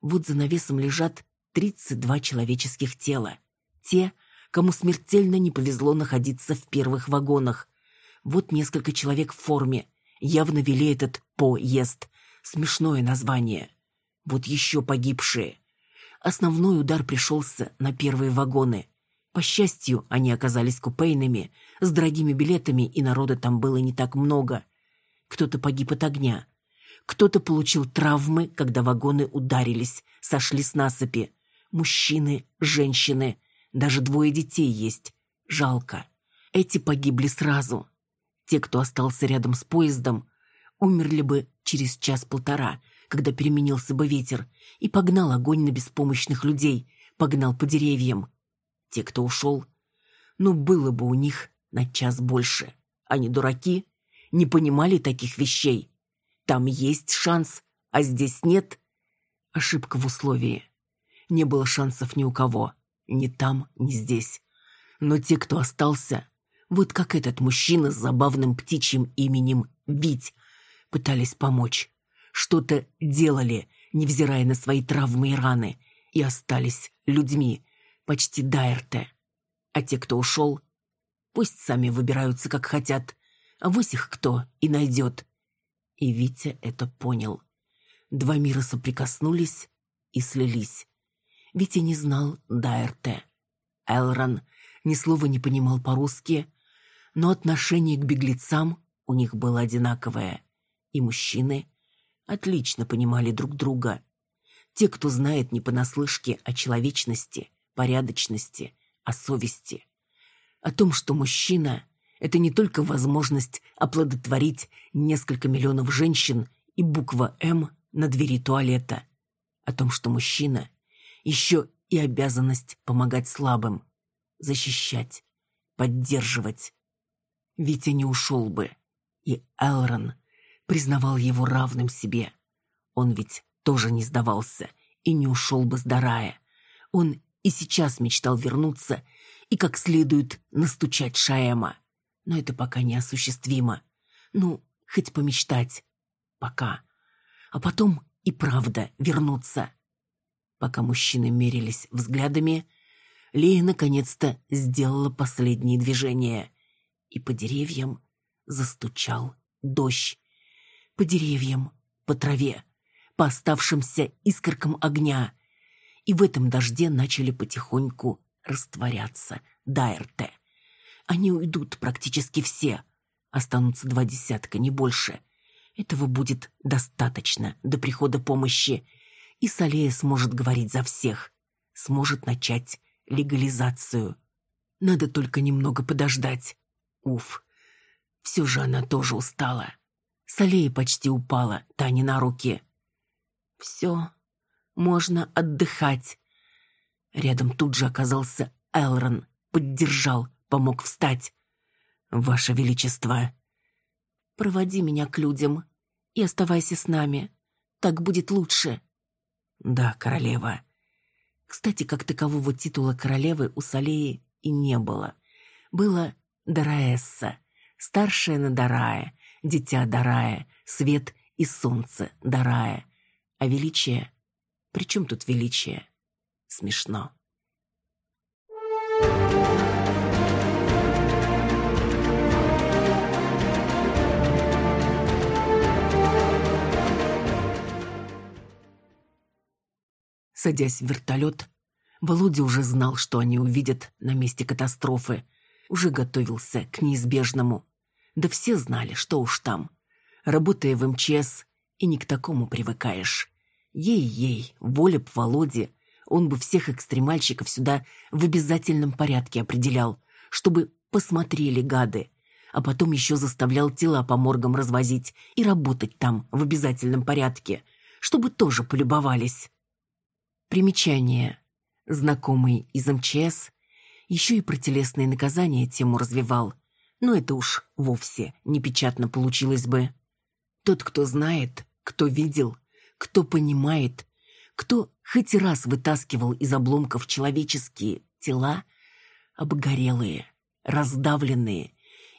S1: Вот за навесом лежат 32 человеческих тела. Те, кому смертельно не повезло находиться в первых вагонах. Вот несколько человек в форме. Явно вели этот поезд. Смешное название. Вот еще погибшие. Основной удар пришелся на первые вагоны. По счастью, они оказались купейными, с дорогими билетами, и народа там было не так много. Кто-то погиб от огня. Кто-то получил травмы, когда вагоны ударились, сошли с насыпи. Мужчины, женщины, даже двое детей есть. Жалко. Эти погибли сразу. Те, кто остался рядом с поездом, умерли бы через час-полтора, когда переменился бы ветер, и погнал огонь на беспомощных людей, погнал по деревьям. Те, кто ушел, ну, было бы у них на час больше. Они дураки, не понимали таких вещей. Там есть шанс, а здесь нет. Ошибка в условии. Не было шансов ни у кого. Ни там, ни здесь. Но те, кто остался, вот как этот мужчина с забавным птичьим именем Вить, пытались помочь. Что-то делали, невзирая на свои травмы и раны, и остались людьми, почти Дайрте. А те, кто ушел, пусть сами выбираются, как хотят, а вось их кто и найдет. И Витя это понял. Два мира соприкоснулись и слились. Витя не знал Дайрте. Элрон ни слова не понимал по-русски, но отношение к беглецам у них было одинаковое. И мужчины отлично понимали друг друга. Те, кто знает не понаслышке о человечности, порядочности, о совести. О том, что мужчина — это не только возможность оплодотворить несколько миллионов женщин и буква «М» на двери туалета. О том, что мужчина еще и обязанность помогать слабым, защищать, поддерживать. Витя не ушел бы, и Элрон признавал его равным себе. Он ведь тоже не сдавался и не ушел бы с Дарая. Он и сейчас мечтал вернуться и как следует настучать Шаэма. Но это пока неосуществимо. Ну, хоть помечтать. Пока. А потом и правда вернуться. Пока мужчины мерились взглядами, Лея наконец-то сделала последние движения. И по деревьям застучал дождь. По деревьям, по траве, по оставшимся искоркам огня. И в этом дожде начали потихоньку растворяться Дайрте. Они уйдут практически все. Останутся два десятка, не больше. Этого будет достаточно до прихода помощи и Салея сможет говорить за всех, сможет начать легализацию. Надо только немного подождать. Уф, все же она тоже устала. Салея почти упала Тане на руки. Все, можно отдыхать. Рядом тут же оказался Элрон, поддержал, помог встать. «Ваше Величество!» «Проводи меня к людям и оставайся с нами. Так будет лучше», да, королева. Кстати, как такового титула королевы у Салеи и не было. Было Дараэсса, старшая на Дарая, дитя Дарая, свет и солнце Дарая. А величие? При чем тут величие? Смешно. Садясь в вертолет, Володя уже знал, что они увидят на месте катастрофы. Уже готовился к неизбежному. Да все знали, что уж там. Работая в МЧС, и не к такому привыкаешь. Ей-ей, воля б Володе, он бы всех экстремальщиков сюда в обязательном порядке определял, чтобы посмотрели гады, а потом еще заставлял тела по моргам развозить и работать там в обязательном порядке, чтобы тоже полюбовались. Примечание. Знакомый из МЧС еще и про телесные наказания тему развивал, но это уж вовсе непечатно получилось бы. Тот, кто знает, кто видел, кто понимает, кто хоть раз вытаскивал из обломков человеческие тела, обгорелые, раздавленные,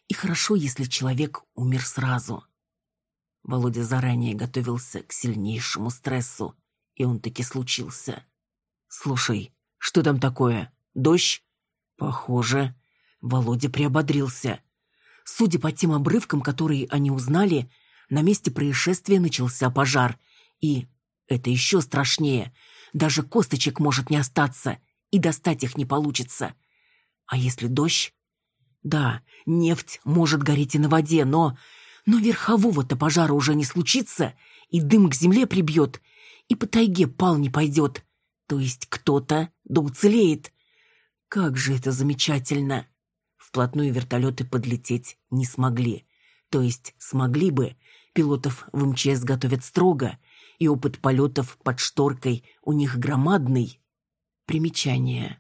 S1: и хорошо, если человек умер сразу. Володя заранее готовился к сильнейшему стрессу, и он таки случился. «Слушай, что там такое? Дождь?» «Похоже». Володя приободрился. Судя по тем обрывкам, которые они узнали, на месте происшествия начался пожар. И это еще страшнее. Даже косточек может не остаться, и достать их не получится. А если дождь? Да, нефть может гореть и на воде, но... Но верхового-то пожара уже не случится, и дым к земле прибьет, и по тайге пал не пойдет. То есть кто-то да уцелеет. Как же это замечательно! Вплотную вертолеты подлететь не смогли. То есть смогли бы, пилотов в МЧС готовят строго, и опыт полетов под шторкой у них громадный. Примечание.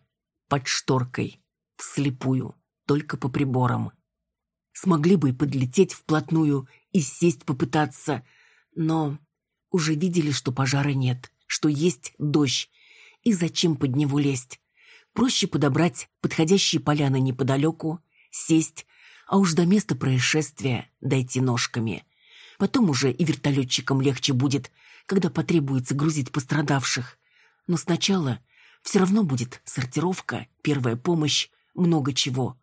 S1: Под шторкой. Вслепую. Только по приборам. Смогли бы и подлететь вплотную, и сесть попытаться, но уже видели, что пожара нет, что есть дождь, и зачем под него лезть? Проще подобрать подходящие поляны неподалеку, сесть, а уж до места происшествия дойти ножками. Потом уже и вертолетчикам легче будет, когда потребуется грузить пострадавших. Но сначала все равно будет сортировка, первая помощь, много чего.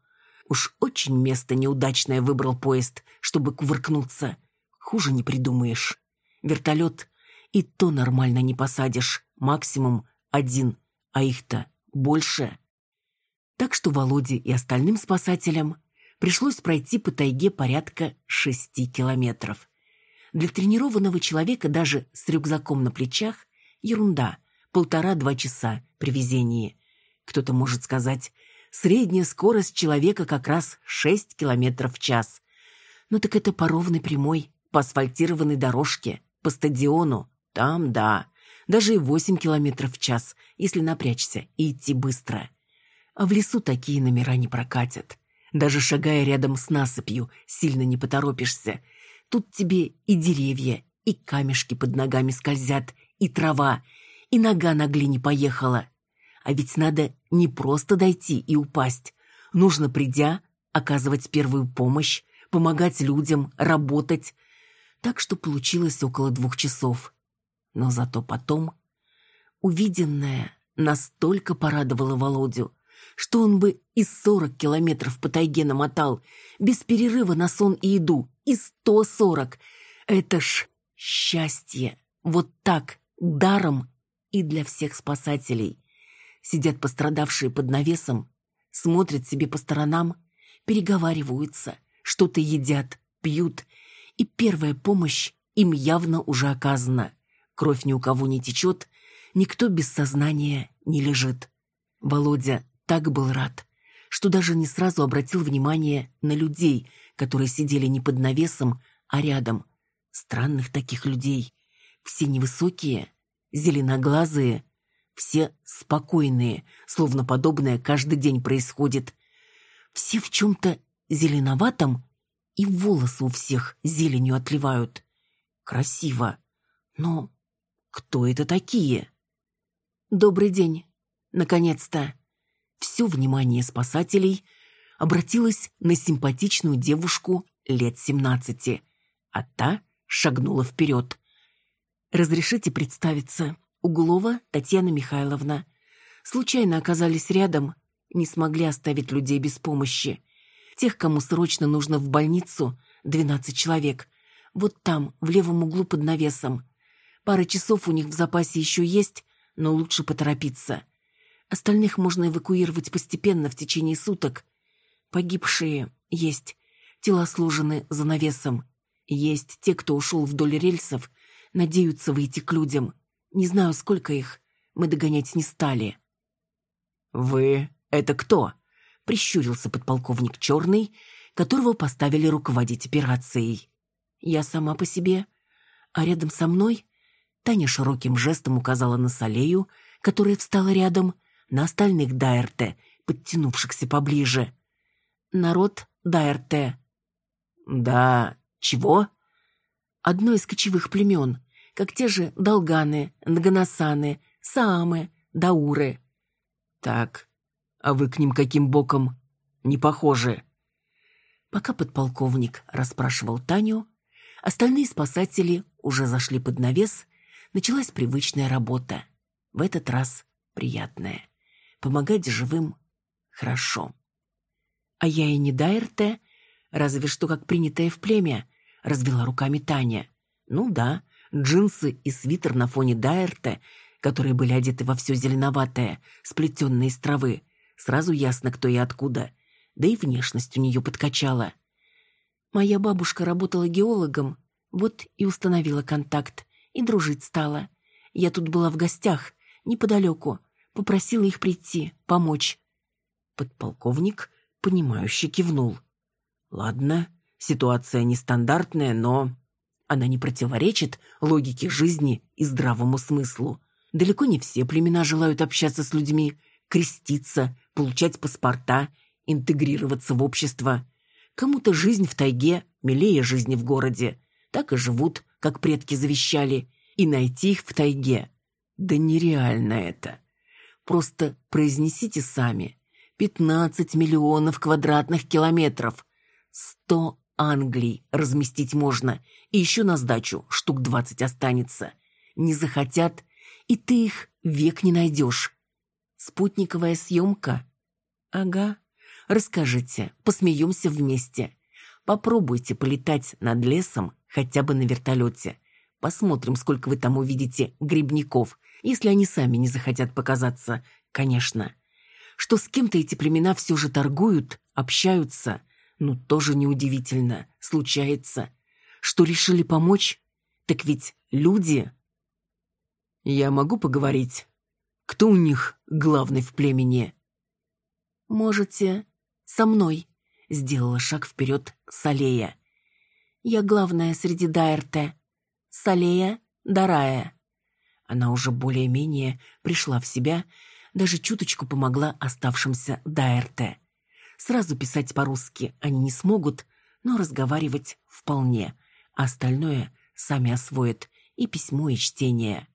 S1: Уж очень место неудачное выбрал поезд, чтобы кувыркнуться. Хуже не придумаешь. Вертолет и то нормально не посадишь, максимум один, а их-то больше. Так что Володе и остальным спасателям пришлось пройти по тайге порядка шести километров. Для тренированного человека даже с рюкзаком на плечах ерунда, полтора-два часа при везении. Кто-то может сказать, средняя скорость человека как раз 6 километров в час. Ну так это по ровной прямой, по асфальтированной дорожке, по стадиону. Там да даже и 8 километров в час, если напрячься и идти быстро. А в лесу такие номера не прокатят. Даже шагая рядом с насыпью, сильно не поторопишься. Тут тебе и деревья, и камешки под ногами скользят, и трава, и нога на глине поехала. А ведь надо не просто дойти и упасть. Нужно, придя, оказывать первую помощь, помогать людям, работать. Так что получилось около двух часов. Но зато потом увиденное настолько порадовало Володю, что он бы и сорок километров по тайге намотал, без перерыва на сон и еду, и сто сорок. Это ж счастье. Вот так, даром и для всех спасателей. Сидят пострадавшие под навесом, смотрят себе по сторонам, переговариваются, что-то едят, пьют, и первая помощь им явно уже оказана. Кровь ни у кого не течет, никто без сознания не лежит. Володя так был рад, что даже не сразу обратил внимание на людей, которые сидели не под навесом, а рядом. Странных таких людей. Все невысокие, зеленоглазые, все спокойные, словно подобное каждый день происходит. Все в чем-то зеленоватом, и волосы у всех зеленью отливают. Красиво. Но кто это такие? Добрый день. Наконец-то. Все внимание спасателей обратилось на симпатичную девушку лет семнадцати, а та шагнула вперед. «Разрешите представиться? Углова Татьяна Михайловна. Случайно оказались рядом, не смогли оставить людей без помощи. Тех, кому срочно нужно в больницу, двенадцать человек. Вот там, в левом углу под навесом. Пара часов у них в запасе еще есть, но лучше поторопиться. Остальных можно эвакуировать постепенно в течение суток. Погибшие есть, тела сложены за навесом. Есть те, кто ушел вдоль рельсов, надеются выйти к людям. Не знаю, сколько их, мы догонять не стали. «Вы — это кто?» — прищурился подполковник Черный, которого поставили руководить операцией. «Я сама по себе, а рядом со мной Таня широким жестом указала на Салею, которая встала рядом, на остальных Дайрте, подтянувшихся поближе. Народ Дайрте. Да, чего? Одно из кочевых племен. как те же Долганы, Нганасаны, Саамы, Дауры.
S2: Так, а вы к ним каким боком? Не похожи.
S1: Пока подполковник расспрашивал Таню, остальные спасатели уже зашли под навес, началась привычная работа. В этот раз приятная. Помогать живым хорошо. А я и не Дайрте, разве что как принятое в племя, развела руками Таня. Ну да, джинсы и свитер на фоне Дайрте, которые были одеты во все зеленоватое, сплетенное из травы. Сразу ясно, кто и откуда. Да и внешность у нее подкачала. Моя бабушка работала геологом, вот и установила контакт, и дружить стала. Я тут была в гостях, неподалеку, попросила их прийти, помочь.
S2: Подполковник, понимающе кивнул. Ладно, ситуация нестандартная, но... Она не противоречит логике жизни и здравому смыслу. Далеко не все племена желают общаться с людьми, креститься, получать паспорта, интегрироваться в общество. Кому-то жизнь в тайге милее жизни в городе. Так и живут, как предки завещали. И найти их в тайге. Да нереально это. Просто произнесите сами. 15 миллионов квадратных километров. 100 Англий разместить можно. И еще на сдачу штук 20 останется. Не захотят, и ты их век не найдешь. Спутниковая съемка? Ага. Расскажите, посмеемся вместе. Попробуйте полетать над лесом хотя бы на вертолете. Посмотрим, сколько вы там увидите грибников, если они сами не захотят показаться, конечно. Что с кем-то эти племена все же торгуют, общаются, ну, тоже неудивительно, случается. Что решили помочь? Так ведь люди... Я могу поговорить? Кто у них главный в племени? Можете со мной, сделала шаг вперед Салея. Я главная среди Дайрте. Салея Дарая. Она уже более-менее пришла в себя, даже чуточку помогла оставшимся Дайрте. Сразу писать по-русски они не смогут, но разговаривать вполне. А остальное сами освоят и письмо, и чтение.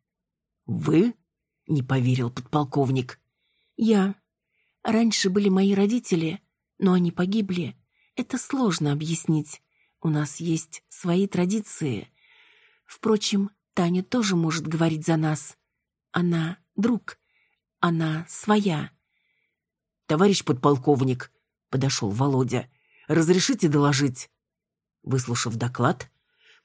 S2: «Вы?» — не поверил подполковник. «Я. Раньше были мои родители, но они погибли. Это сложно объяснить. У нас есть свои традиции. Впрочем, Таня тоже может говорить за нас. Она друг. Она своя. «Товарищ подполковник», — подошел Володя, — «разрешите доложить?» Выслушав доклад,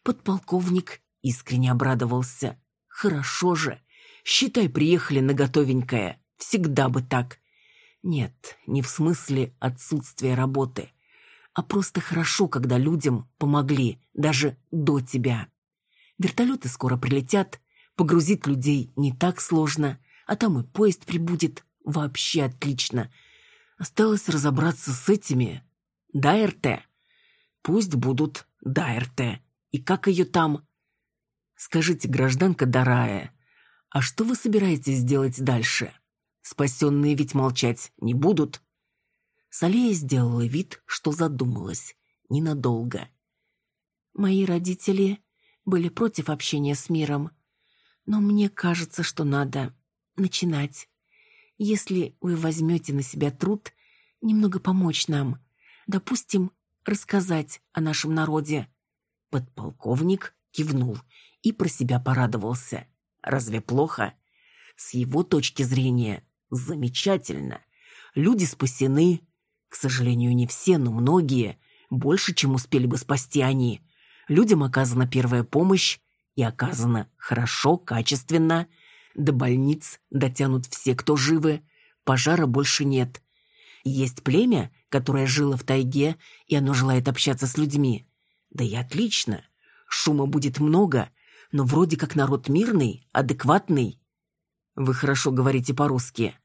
S2: подполковник искренне обрадовался. «Хорошо же! Считай, приехали на готовенькое. Всегда бы так!» Нет, не в смысле отсутствия работы, а просто хорошо, когда людям помогли, даже до тебя. Вертолеты скоро прилетят, погрузить людей не так сложно, а там и поезд прибудет. Вообще отлично. Осталось разобраться с этими. ДАРТ. Пусть будут ДАРТ. И как ее там? Скажите, гражданка Дарая, а что вы собираетесь делать дальше? Спасенные ведь молчать не будут. Салея сделала вид, что задумалась. Ненадолго. Мои родители были против общения с миром. Но мне кажется, что надо начинать. Если вы возьмете на себя труд немного помочь нам, допустим, рассказать о нашем народе. Подполковник кивнул и про себя порадовался. Разве плохо? С его точки зрения замечательно. Люди спасены. К сожалению, не все, но многие. Больше, чем успели бы спасти они. Людям оказана первая помощь, и оказана хорошо, качественно. До больниц дотянут все, кто живы. Пожара больше нет. Есть племя, которое жило в тайге, и оно желает общаться с людьми. Да и отлично. Шума будет много, но вроде как народ мирный, адекватный. Вы хорошо говорите по-русски.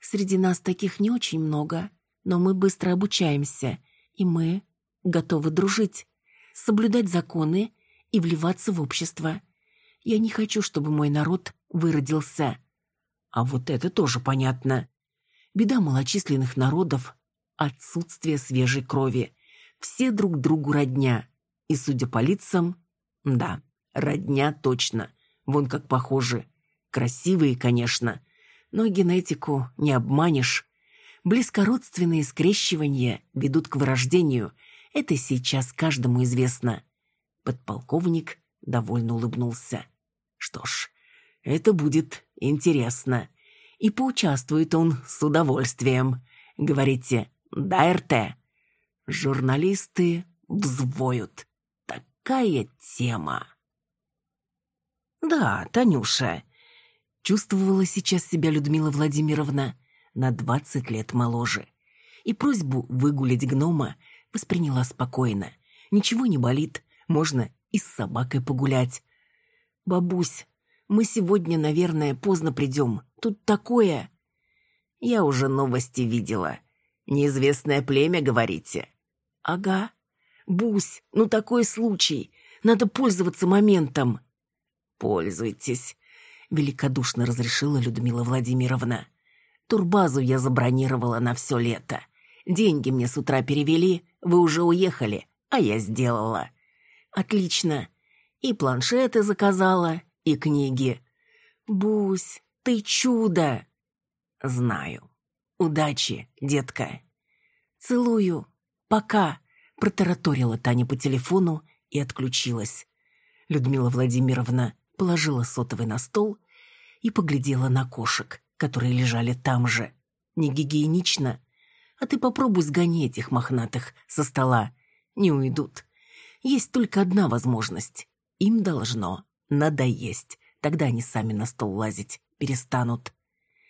S2: Среди нас таких не очень много, но мы быстро обучаемся, и мы готовы дружить соблюдать законы и вливаться в общество. Я не хочу, чтобы мой народ выродился. А вот это тоже понятно. Беда малочисленных народов – отсутствие свежей крови. Все друг другу родня. И, судя по лицам, да, Родня точно. Вон как похожи. Красивые, конечно. Но генетику не обманешь. Близкородственные скрещивания ведут к вырождению. Это сейчас каждому известно. Подполковник довольно улыбнулся. Что ж, это будет интересно. И поучаствует он с удовольствием. Говорите, да, РТ? Журналисты взвоют. Такая тема. Да, Танюша. Чувствовала сейчас себя Людмила Владимировна на двадцать лет моложе. И просьбу выгулять гнома восприняла спокойно. Ничего не болит, можно и с собакой погулять. «Бабусь, мы сегодня, наверное, поздно придем. Тут такое...» «Я уже новости видела. Неизвестное племя, говорите?» «Ага. Бусь, ну такой случай. Надо пользоваться моментом». «Пользуйтесь», — великодушно разрешила Людмила Владимировна. «Турбазу я забронировала на все лето. Деньги мне с утра перевели, вы уже уехали, а я сделала. Отлично. И планшеты заказала, и книги. Бусь, ты чудо. Знаю. Удачи, детка. Целую. Пока, протараторила Таня по телефону и отключилась. Людмила Владимировна положила сотовый на стол и поглядела на кошек, которые лежали там же. Не гигиенично. А ты попробуй сгони этих мохнатых со стола. Не уйдут. Есть только одна возможность. Им должно надоесть. Тогда они сами на стол лазить перестанут.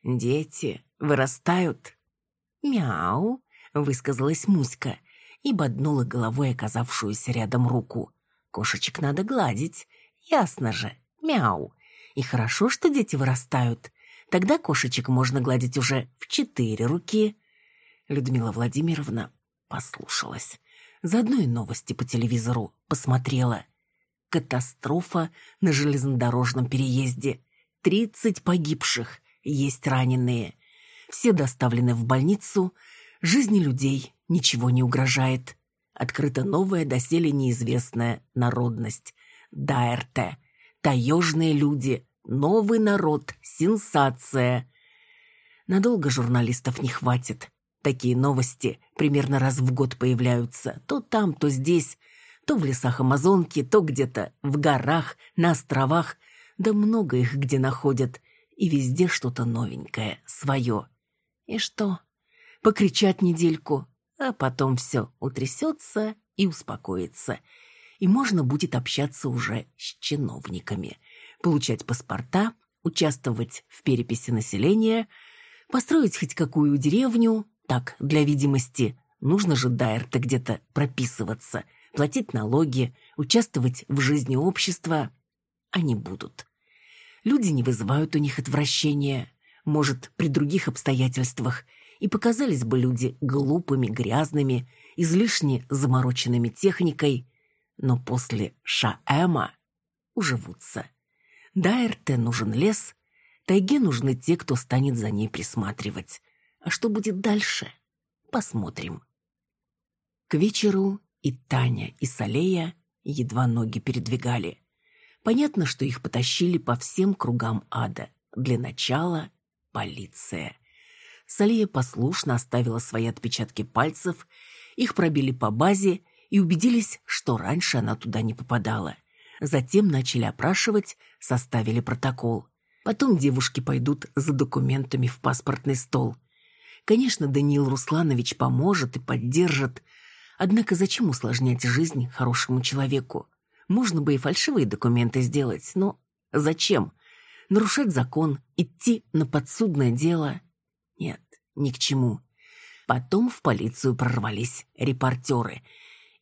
S2: Дети вырастают. «Мяу», — высказалась Муська и боднула головой оказавшуюся рядом руку. «Кошечек надо гладить. Ясно же. Мяу. И хорошо, что дети вырастают. Тогда кошечек можно гладить уже в четыре руки». Людмила Владимировна послушалась. Заодно и новости по телевизору посмотрела. Катастрофа на железнодорожном переезде. Тридцать погибших, есть раненые. Все доставлены в больницу. Жизни людей ничего не угрожает. Открыта новая, доселе неизвестная народность. ДАРТ. Таежные люди. Новый народ. Сенсация. Надолго журналистов не хватит. Такие новости примерно раз в год появляются. То там, то здесь, то в лесах Амазонки, то где-то в горах, на островах. Да много их где находят. И везде что-то новенькое, свое. И что? Покричать недельку, а потом все утрясется и успокоится. И можно будет общаться уже с чиновниками. Получать паспорта, участвовать в переписи населения, построить хоть какую деревню, так, для видимости, нужно же Дайер-то где-то прописываться, платить налоги, участвовать в жизни общества. Они будут. Люди не вызывают у них отвращения. Может, при других обстоятельствах и показались бы люди глупыми, грязными, излишне замороченными техникой, но после Шаэма уживутся. Дайрте нужен лес, тайге нужны те, кто станет за ней присматривать. А что будет дальше? Посмотрим. К вечеру и Таня, и Салея едва ноги передвигали. Понятно, что их потащили по всем кругам ада. Для начала — полиция. Салея послушно оставила свои отпечатки пальцев, их пробили по базе и убедились, что раньше она туда не попадала. Затем начали опрашивать, составили протокол. Потом девушки пойдут за документами в паспортный стол – Конечно, Даниил Русланович поможет и поддержит. Однако зачем усложнять жизнь хорошему человеку? Можно бы и фальшивые документы сделать, но зачем? Нарушать закон, идти на подсудное дело? Нет, ни к чему. Потом в полицию прорвались репортеры.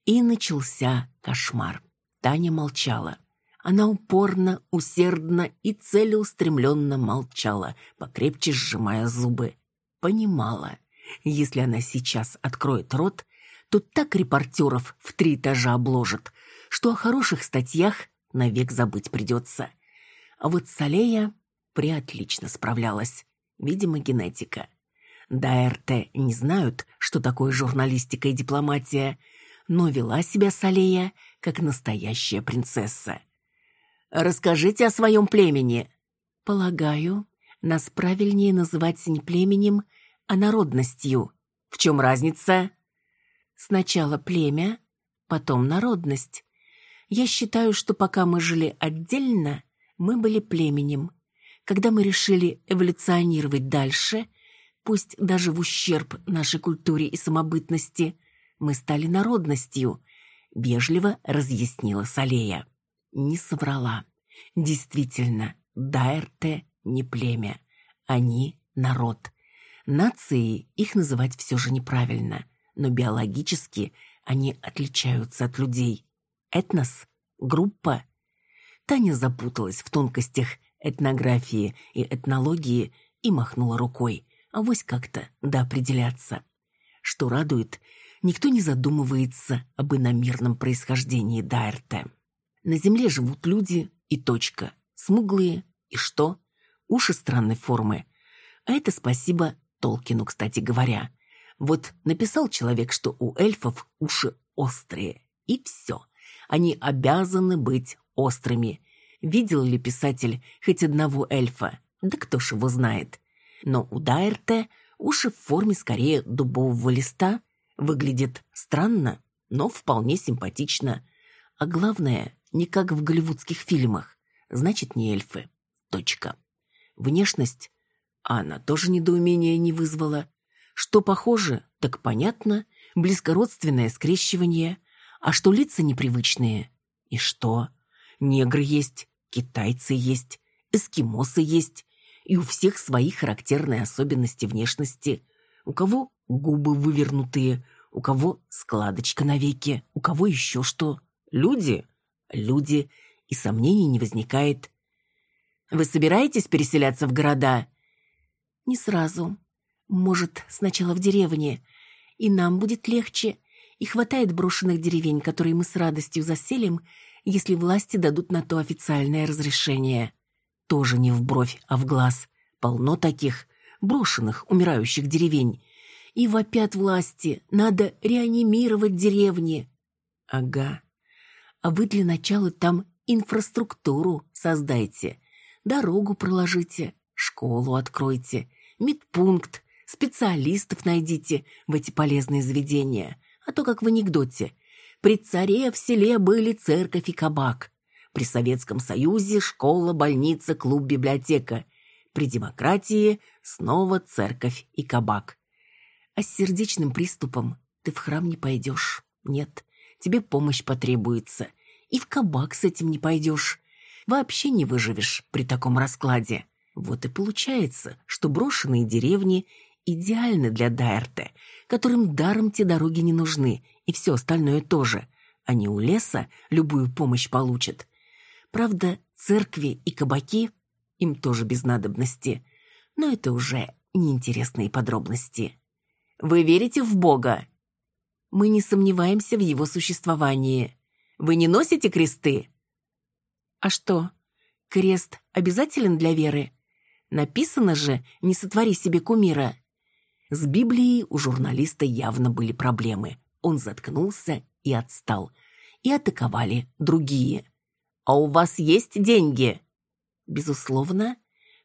S2: И начался кошмар. Таня молчала. Она упорно, усердно и целеустремленно молчала, покрепче сжимая зубы понимала, если она сейчас откроет рот, то так репортеров в три этажа обложат, что о хороших статьях навек забыть придется. А вот Салея приотлично справлялась. Видимо, генетика. Да, РТ не знают, что такое журналистика и дипломатия, но вела себя Салея как настоящая принцесса. Расскажите о своем племени».
S1: «Полагаю, нас правильнее называть не племенем, а народностью.
S2: В чем разница?»
S1: «Сначала племя, потом народность. Я считаю, что пока мы жили отдельно, мы были племенем. Когда мы решили эволюционировать дальше, пусть даже в ущерб нашей культуре и самобытности, мы стали народностью», — вежливо разъяснила Салея. Не соврала. Действительно, Дайрте не племя. Они — народ. Нации их называть все же неправильно, но биологически они отличаются от людей. Этнос? Группа? Таня запуталась в тонкостях этнографии и этнологии и махнула рукой. а Авось как-то да определяться. Что радует, никто не задумывается об иномирном происхождении Дайрте. На Земле живут люди и точка. Смуглые и что? Уши странной формы. А это спасибо Толкину, кстати говоря. Вот написал человек, что у эльфов уши острые. И все. Они обязаны быть острыми. Видел ли писатель хоть одного эльфа? Да кто ж его знает. Но у Дайрте уши в форме скорее дубового листа. Выглядит странно, но вполне симпатично. А главное, не как в голливудских фильмах. Значит, не эльфы. Точка. Внешность? А она тоже недоумения не вызвала. Что похоже, так понятно. Близкородственное скрещивание. А что лица непривычные? И что? Негры есть, китайцы есть, эскимосы есть. И у всех свои характерные особенности внешности. У кого губы вывернутые, у кого складочка на веке, у кого еще что. Люди люди, и сомнений не возникает. Вы собираетесь переселяться в города? Не сразу. Может, сначала в деревне. И нам будет легче. И хватает брошенных деревень, которые мы с радостью заселим, если власти дадут на то официальное разрешение. Тоже не в бровь, а в глаз. Полно таких брошенных, умирающих деревень. И вопят власти, надо реанимировать деревни. Ага, а вы для начала там инфраструктуру создайте, дорогу проложите, школу откройте, медпункт, специалистов найдите в эти полезные заведения. А то, как в анекдоте, при царе в селе были церковь и кабак. При Советском Союзе школа, больница, клуб, библиотека. При демократии снова церковь и кабак. А с сердечным приступом ты в храм не пойдешь. Нет, тебе помощь потребуется. И в кабак с этим не пойдешь. Вообще не выживешь при таком раскладе. Вот и получается, что брошенные деревни идеальны для Дайрте, которым даром те дороги не нужны, и все остальное тоже. Они у леса любую помощь получат. Правда, церкви и кабаки им тоже без надобности. Но это уже неинтересные подробности. Вы верите в Бога? Мы не сомневаемся в его существовании. Вы не носите кресты? А что, крест обязателен для веры? Написано же «не сотвори себе кумира». С Библией у журналиста явно были проблемы. Он заткнулся и отстал. И атаковали другие. «А у вас есть деньги?» «Безусловно.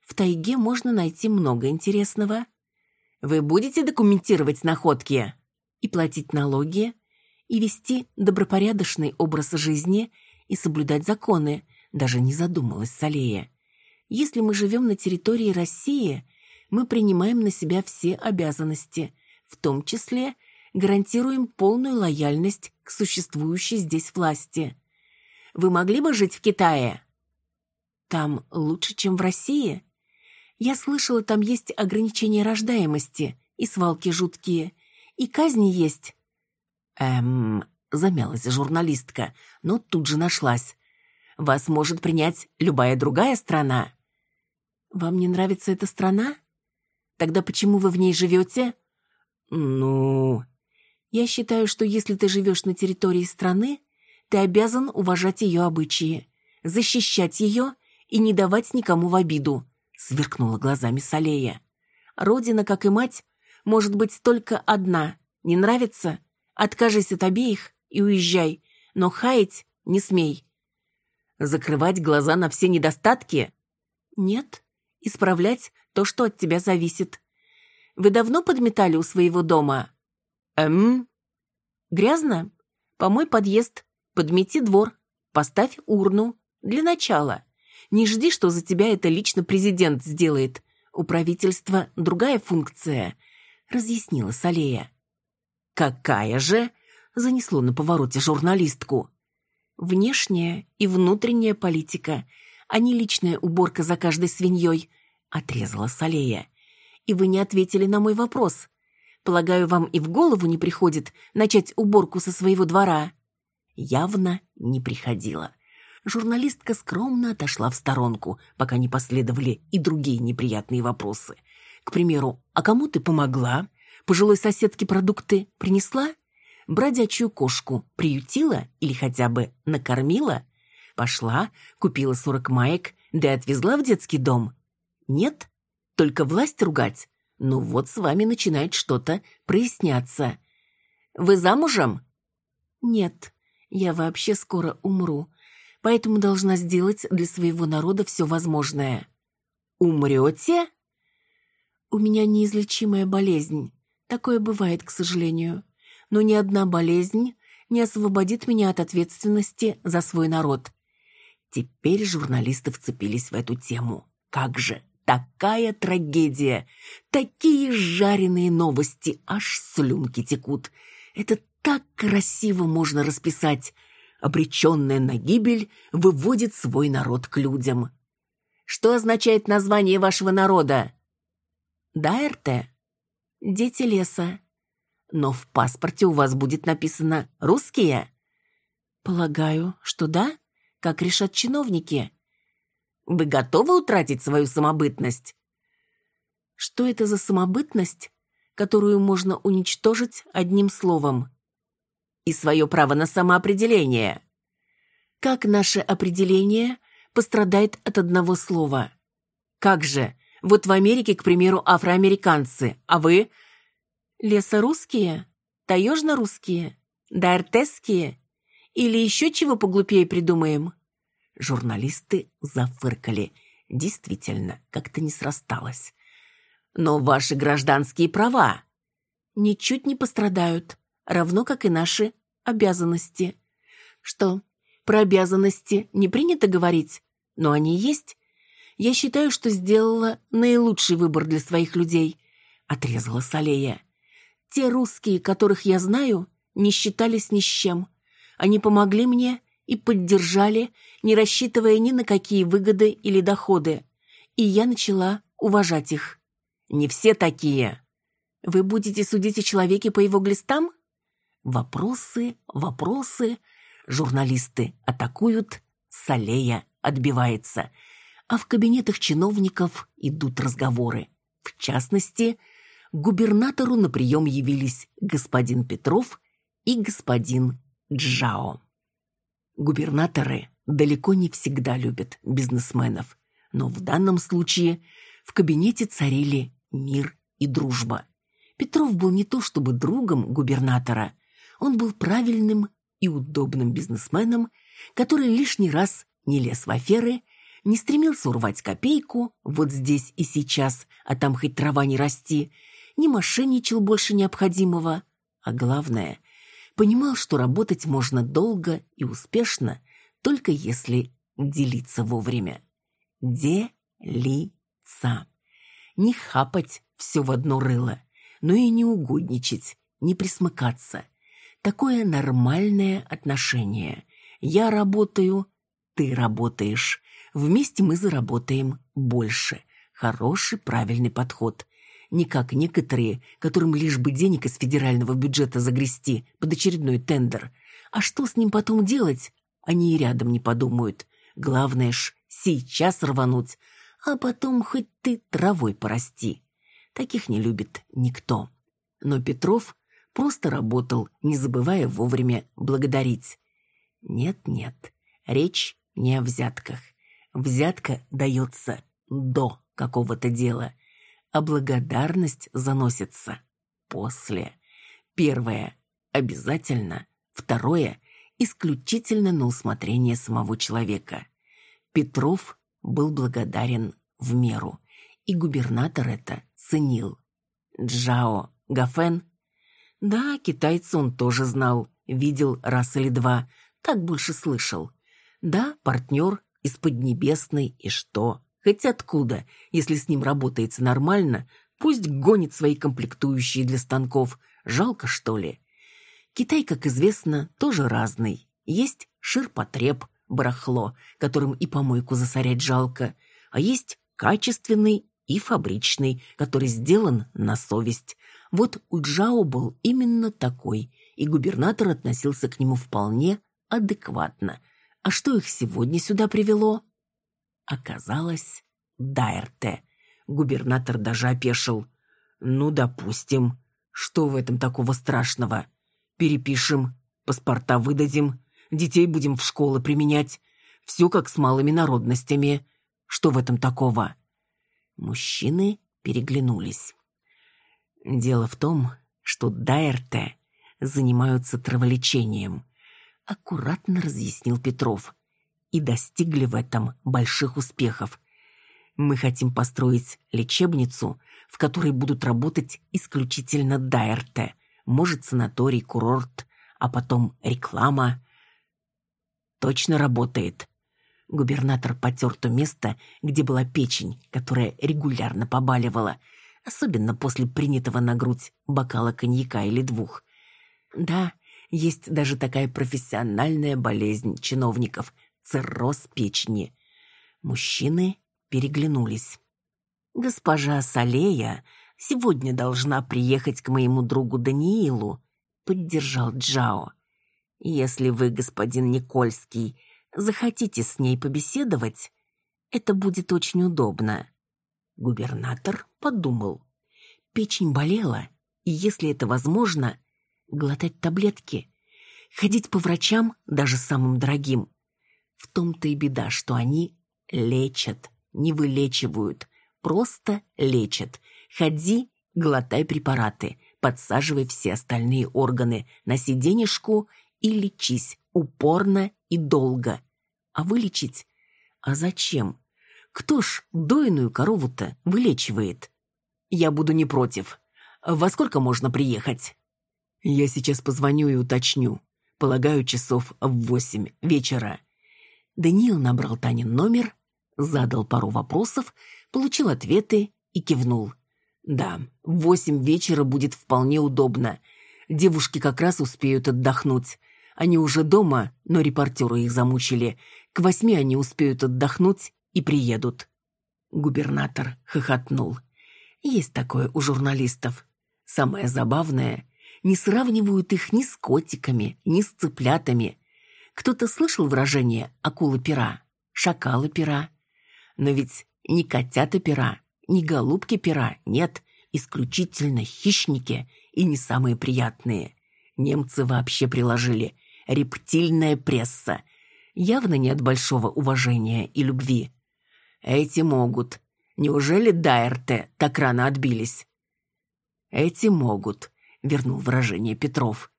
S1: В тайге можно найти много интересного». «Вы будете документировать находки?» и платить налоги, и вести добропорядочный образ жизни, и соблюдать законы, даже не задумалась Салея. Если мы живем на территории России, мы принимаем на себя все обязанности, в том числе гарантируем полную лояльность к существующей здесь власти. Вы могли бы жить в Китае? Там лучше, чем в России? Я слышала, там есть ограничения рождаемости, и свалки жуткие, и казни есть». «Эм...» — замялась журналистка, но тут же нашлась. «Вас может принять любая другая страна». «Вам не нравится эта страна? Тогда почему вы в ней живете?» «Ну...» «Я считаю, что если ты живешь на территории страны, ты обязан уважать ее обычаи, защищать ее и не давать никому в обиду», — сверкнула глазами Салея. «Родина, как и мать, может быть только одна. Не нравится? Откажись от обеих и уезжай, но хаять не смей». Закрывать глаза на все недостатки?
S2: Нет, исправлять то, что от тебя зависит. Вы давно подметали у своего дома?
S1: Эм?
S2: Грязно? Помой подъезд, подмети двор, поставь урну. Для начала. Не жди, что за тебя это лично президент сделает. У правительства другая функция, разъяснила Салея.
S1: Какая же? Занесло на повороте журналистку.
S2: Внешняя и внутренняя политика, а не личная уборка за каждой свиньей, отрезала Салея. И вы не ответили на мой вопрос. Полагаю, вам и в голову не приходит начать уборку со своего двора?» Явно не приходило. Журналистка скромно отошла в сторонку, пока не последовали и другие неприятные вопросы. К примеру, «А кому ты помогла? Пожилой соседке продукты принесла? Бродячую кошку приютила или хотя бы накормила? Пошла, купила сорок маек, да и отвезла в детский дом? Нет? Только власть ругать? Ну вот с вами начинает что-то проясняться. Вы замужем? Нет, я вообще скоро умру, поэтому должна сделать для своего народа все возможное. Умрете? У меня неизлечимая болезнь. Такое бывает, к сожалению. Но ни одна болезнь не освободит меня от ответственности за свой народ. Теперь журналисты вцепились в эту тему. Как же, такая трагедия, такие жареные новости, аж слюнки текут. Это так красиво можно расписать. Обреченная на гибель выводит свой народ к людям. Что означает название вашего народа? Дайрте. Дети леса. Но в паспорте у вас будет написано «русские». Полагаю, что да, как решат чиновники. Вы готовы утратить свою самобытность? Что это за самобытность, которую можно уничтожить одним словом? И свое право на самоопределение. Как наше определение пострадает от одного слова? Как же? Вот в Америке, к примеру, афроамериканцы, а вы? Лесорусские? Таежно-русские? Дартесские? Или еще чего поглупее придумаем? Журналисты зафыркали. Действительно, как-то не срасталось. Но ваши гражданские права ничуть не пострадают, равно как и наши обязанности. Что, про обязанности не принято говорить, но они есть. Я считаю, что сделала наилучший выбор для своих людей, отрезала Салея. Те русские, которых я знаю, не считались ни с чем. Они помогли мне и поддержали, не рассчитывая ни на какие выгоды или доходы. И я начала уважать их. Не все такие. Вы будете судить о человеке по его глистам? Вопросы, вопросы. Журналисты атакуют, Салея отбивается. А в кабинетах чиновников идут разговоры. В частности, к губернатору на прием явились господин Петров и господин Джао. Губернаторы далеко не всегда любят бизнесменов, но в данном случае в кабинете царили мир и дружба. Петров был не то чтобы другом губернатора, он был правильным и удобным бизнесменом, который лишний раз не лез в аферы, не стремился урвать копейку вот здесь и сейчас, а там хоть трава не расти, не мошенничал больше необходимого, а главное, понимал, что работать можно долго и успешно, только если делиться вовремя. Делиться. Не хапать все в одно рыло, но и не угодничать, не присмыкаться. Такое нормальное отношение. Я работаю, ты работаешь. Вместе мы заработаем больше. Хороший, правильный подход не как некоторые, которым лишь бы денег из федерального бюджета загрести под очередной тендер. А что с ним потом делать? Они и рядом не подумают. Главное ж сейчас рвануть, а потом хоть ты травой порасти. Таких не любит никто. Но Петров просто работал, не забывая вовремя благодарить. Нет-нет, речь не о взятках. Взятка дается до какого-то дела а благодарность заносится после. Первое – обязательно, второе – исключительно на усмотрение самого человека.
S1: Петров был благодарен в меру, и губернатор это ценил. Джао Гафен? Да, китайца он тоже знал, видел раз или два, так больше слышал. Да, партнер из Поднебесной, и что? Хоть откуда, если с ним работается нормально, пусть гонит свои комплектующие для станков. Жалко, что ли? Китай, как известно, тоже разный. Есть ширпотреб, барахло, которым и помойку засорять жалко, а есть качественный и фабричный, который сделан на совесть. Вот у Джао был именно такой, и губернатор относился к нему вполне адекватно. А что их сегодня сюда привело? Оказалось, Дайрте. Губернатор даже опешил. «Ну, допустим. Что в этом такого страшного? Перепишем, паспорта выдадим, детей будем в школы применять. Все как с малыми народностями. Что в этом такого?» Мужчины переглянулись. Дело в том, что Дайрте занимаются траволечением, аккуратно разъяснил Петров. И достигли в этом больших успехов. Мы хотим построить лечебницу, в которой будут работать исключительно Дайрте, может, санаторий, курорт, а потом реклама. Точно работает. Губернатор потер то место, где была печень, которая регулярно побаливала, особенно после принятого на грудь бокала коньяка или двух. Да, есть даже такая профессиональная болезнь чиновников – цирроз печени. Мужчины переглянулись. «Госпожа Салея сегодня должна приехать к моему другу Даниилу», — поддержал Джао. «Если вы, господин Никольский, захотите с ней побеседовать, это будет очень удобно». Губернатор подумал. Печень болела, и если это возможно, глотать таблетки, ходить по врачам, даже самым дорогим. В том-то и беда, что они лечат, не вылечивают, просто лечат. Ходи, глотай препараты, подсаживай все остальные органы на сиденежку и лечись упорно и долго. А вылечить? А зачем? Кто ж дойную корову-то вылечивает? Я буду не против. Во сколько можно приехать? Я сейчас позвоню и уточню. Полагаю, часов в восемь вечера. Даниил набрал Танин номер, задал пару вопросов, получил ответы и кивнул. Да, в восемь вечера будет вполне удобно. Девушки как раз успеют отдохнуть. Они уже дома, но репортеры их замучили. К восьми они успеют отдохнуть и приедут. Губернатор хохотнул. Есть такое у журналистов. Самое забавное, не сравнивают их ни с котиками, ни с цыплятами. Кто-то слышал выражение «акулы-пера», «шакалы-пера»? Но ведь ни котята-пера, ни голубки-пера, нет, исключительно хищники и не самые приятные. Немцы вообще приложили рептильная пресса, явно не от большого уважения и любви. Эти могут. Неужели Дайерте так рано отбились? Эти могут вернул выражение Петров.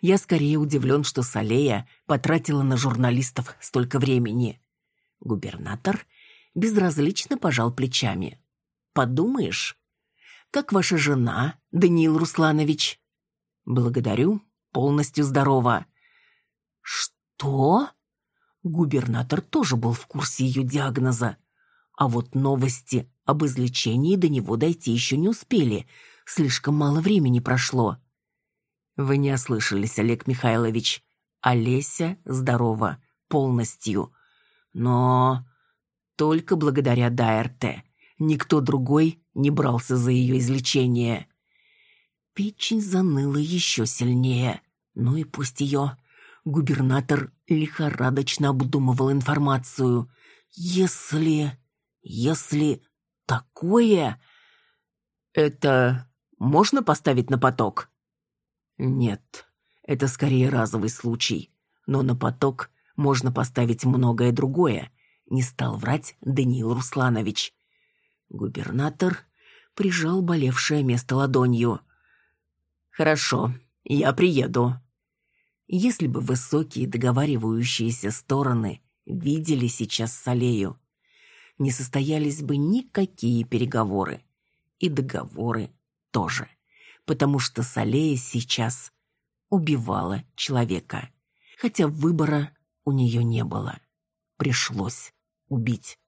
S1: Я скорее удивлен, что Салея потратила на журналистов столько времени. Губернатор безразлично пожал плечами. Подумаешь, как ваша жена, Даниил Русланович? Благодарю, полностью здорова. Что? Губернатор тоже был в курсе ее диагноза. А вот новости об излечении до него дойти еще не успели – Слишком мало времени прошло. Вы не ослышались, Олег Михайлович. Олеся здорова. Полностью. Но только благодаря Дайерте. Никто другой не брался за ее излечение. Печень заныла еще сильнее. Ну и пусть ее. Губернатор лихорадочно обдумывал информацию. Если... если... такое... Это можно поставить на поток?» «Нет, это скорее разовый случай. Но на поток можно поставить многое другое», — не стал врать Даниил Русланович. Губернатор прижал болевшее место ладонью. «Хорошо, я приеду». Если бы высокие договаривающиеся стороны
S2: видели сейчас Салею, не состоялись бы никакие переговоры. И договоры тоже. Потому что Салея сейчас убивала человека. Хотя выбора у нее не было. Пришлось убить.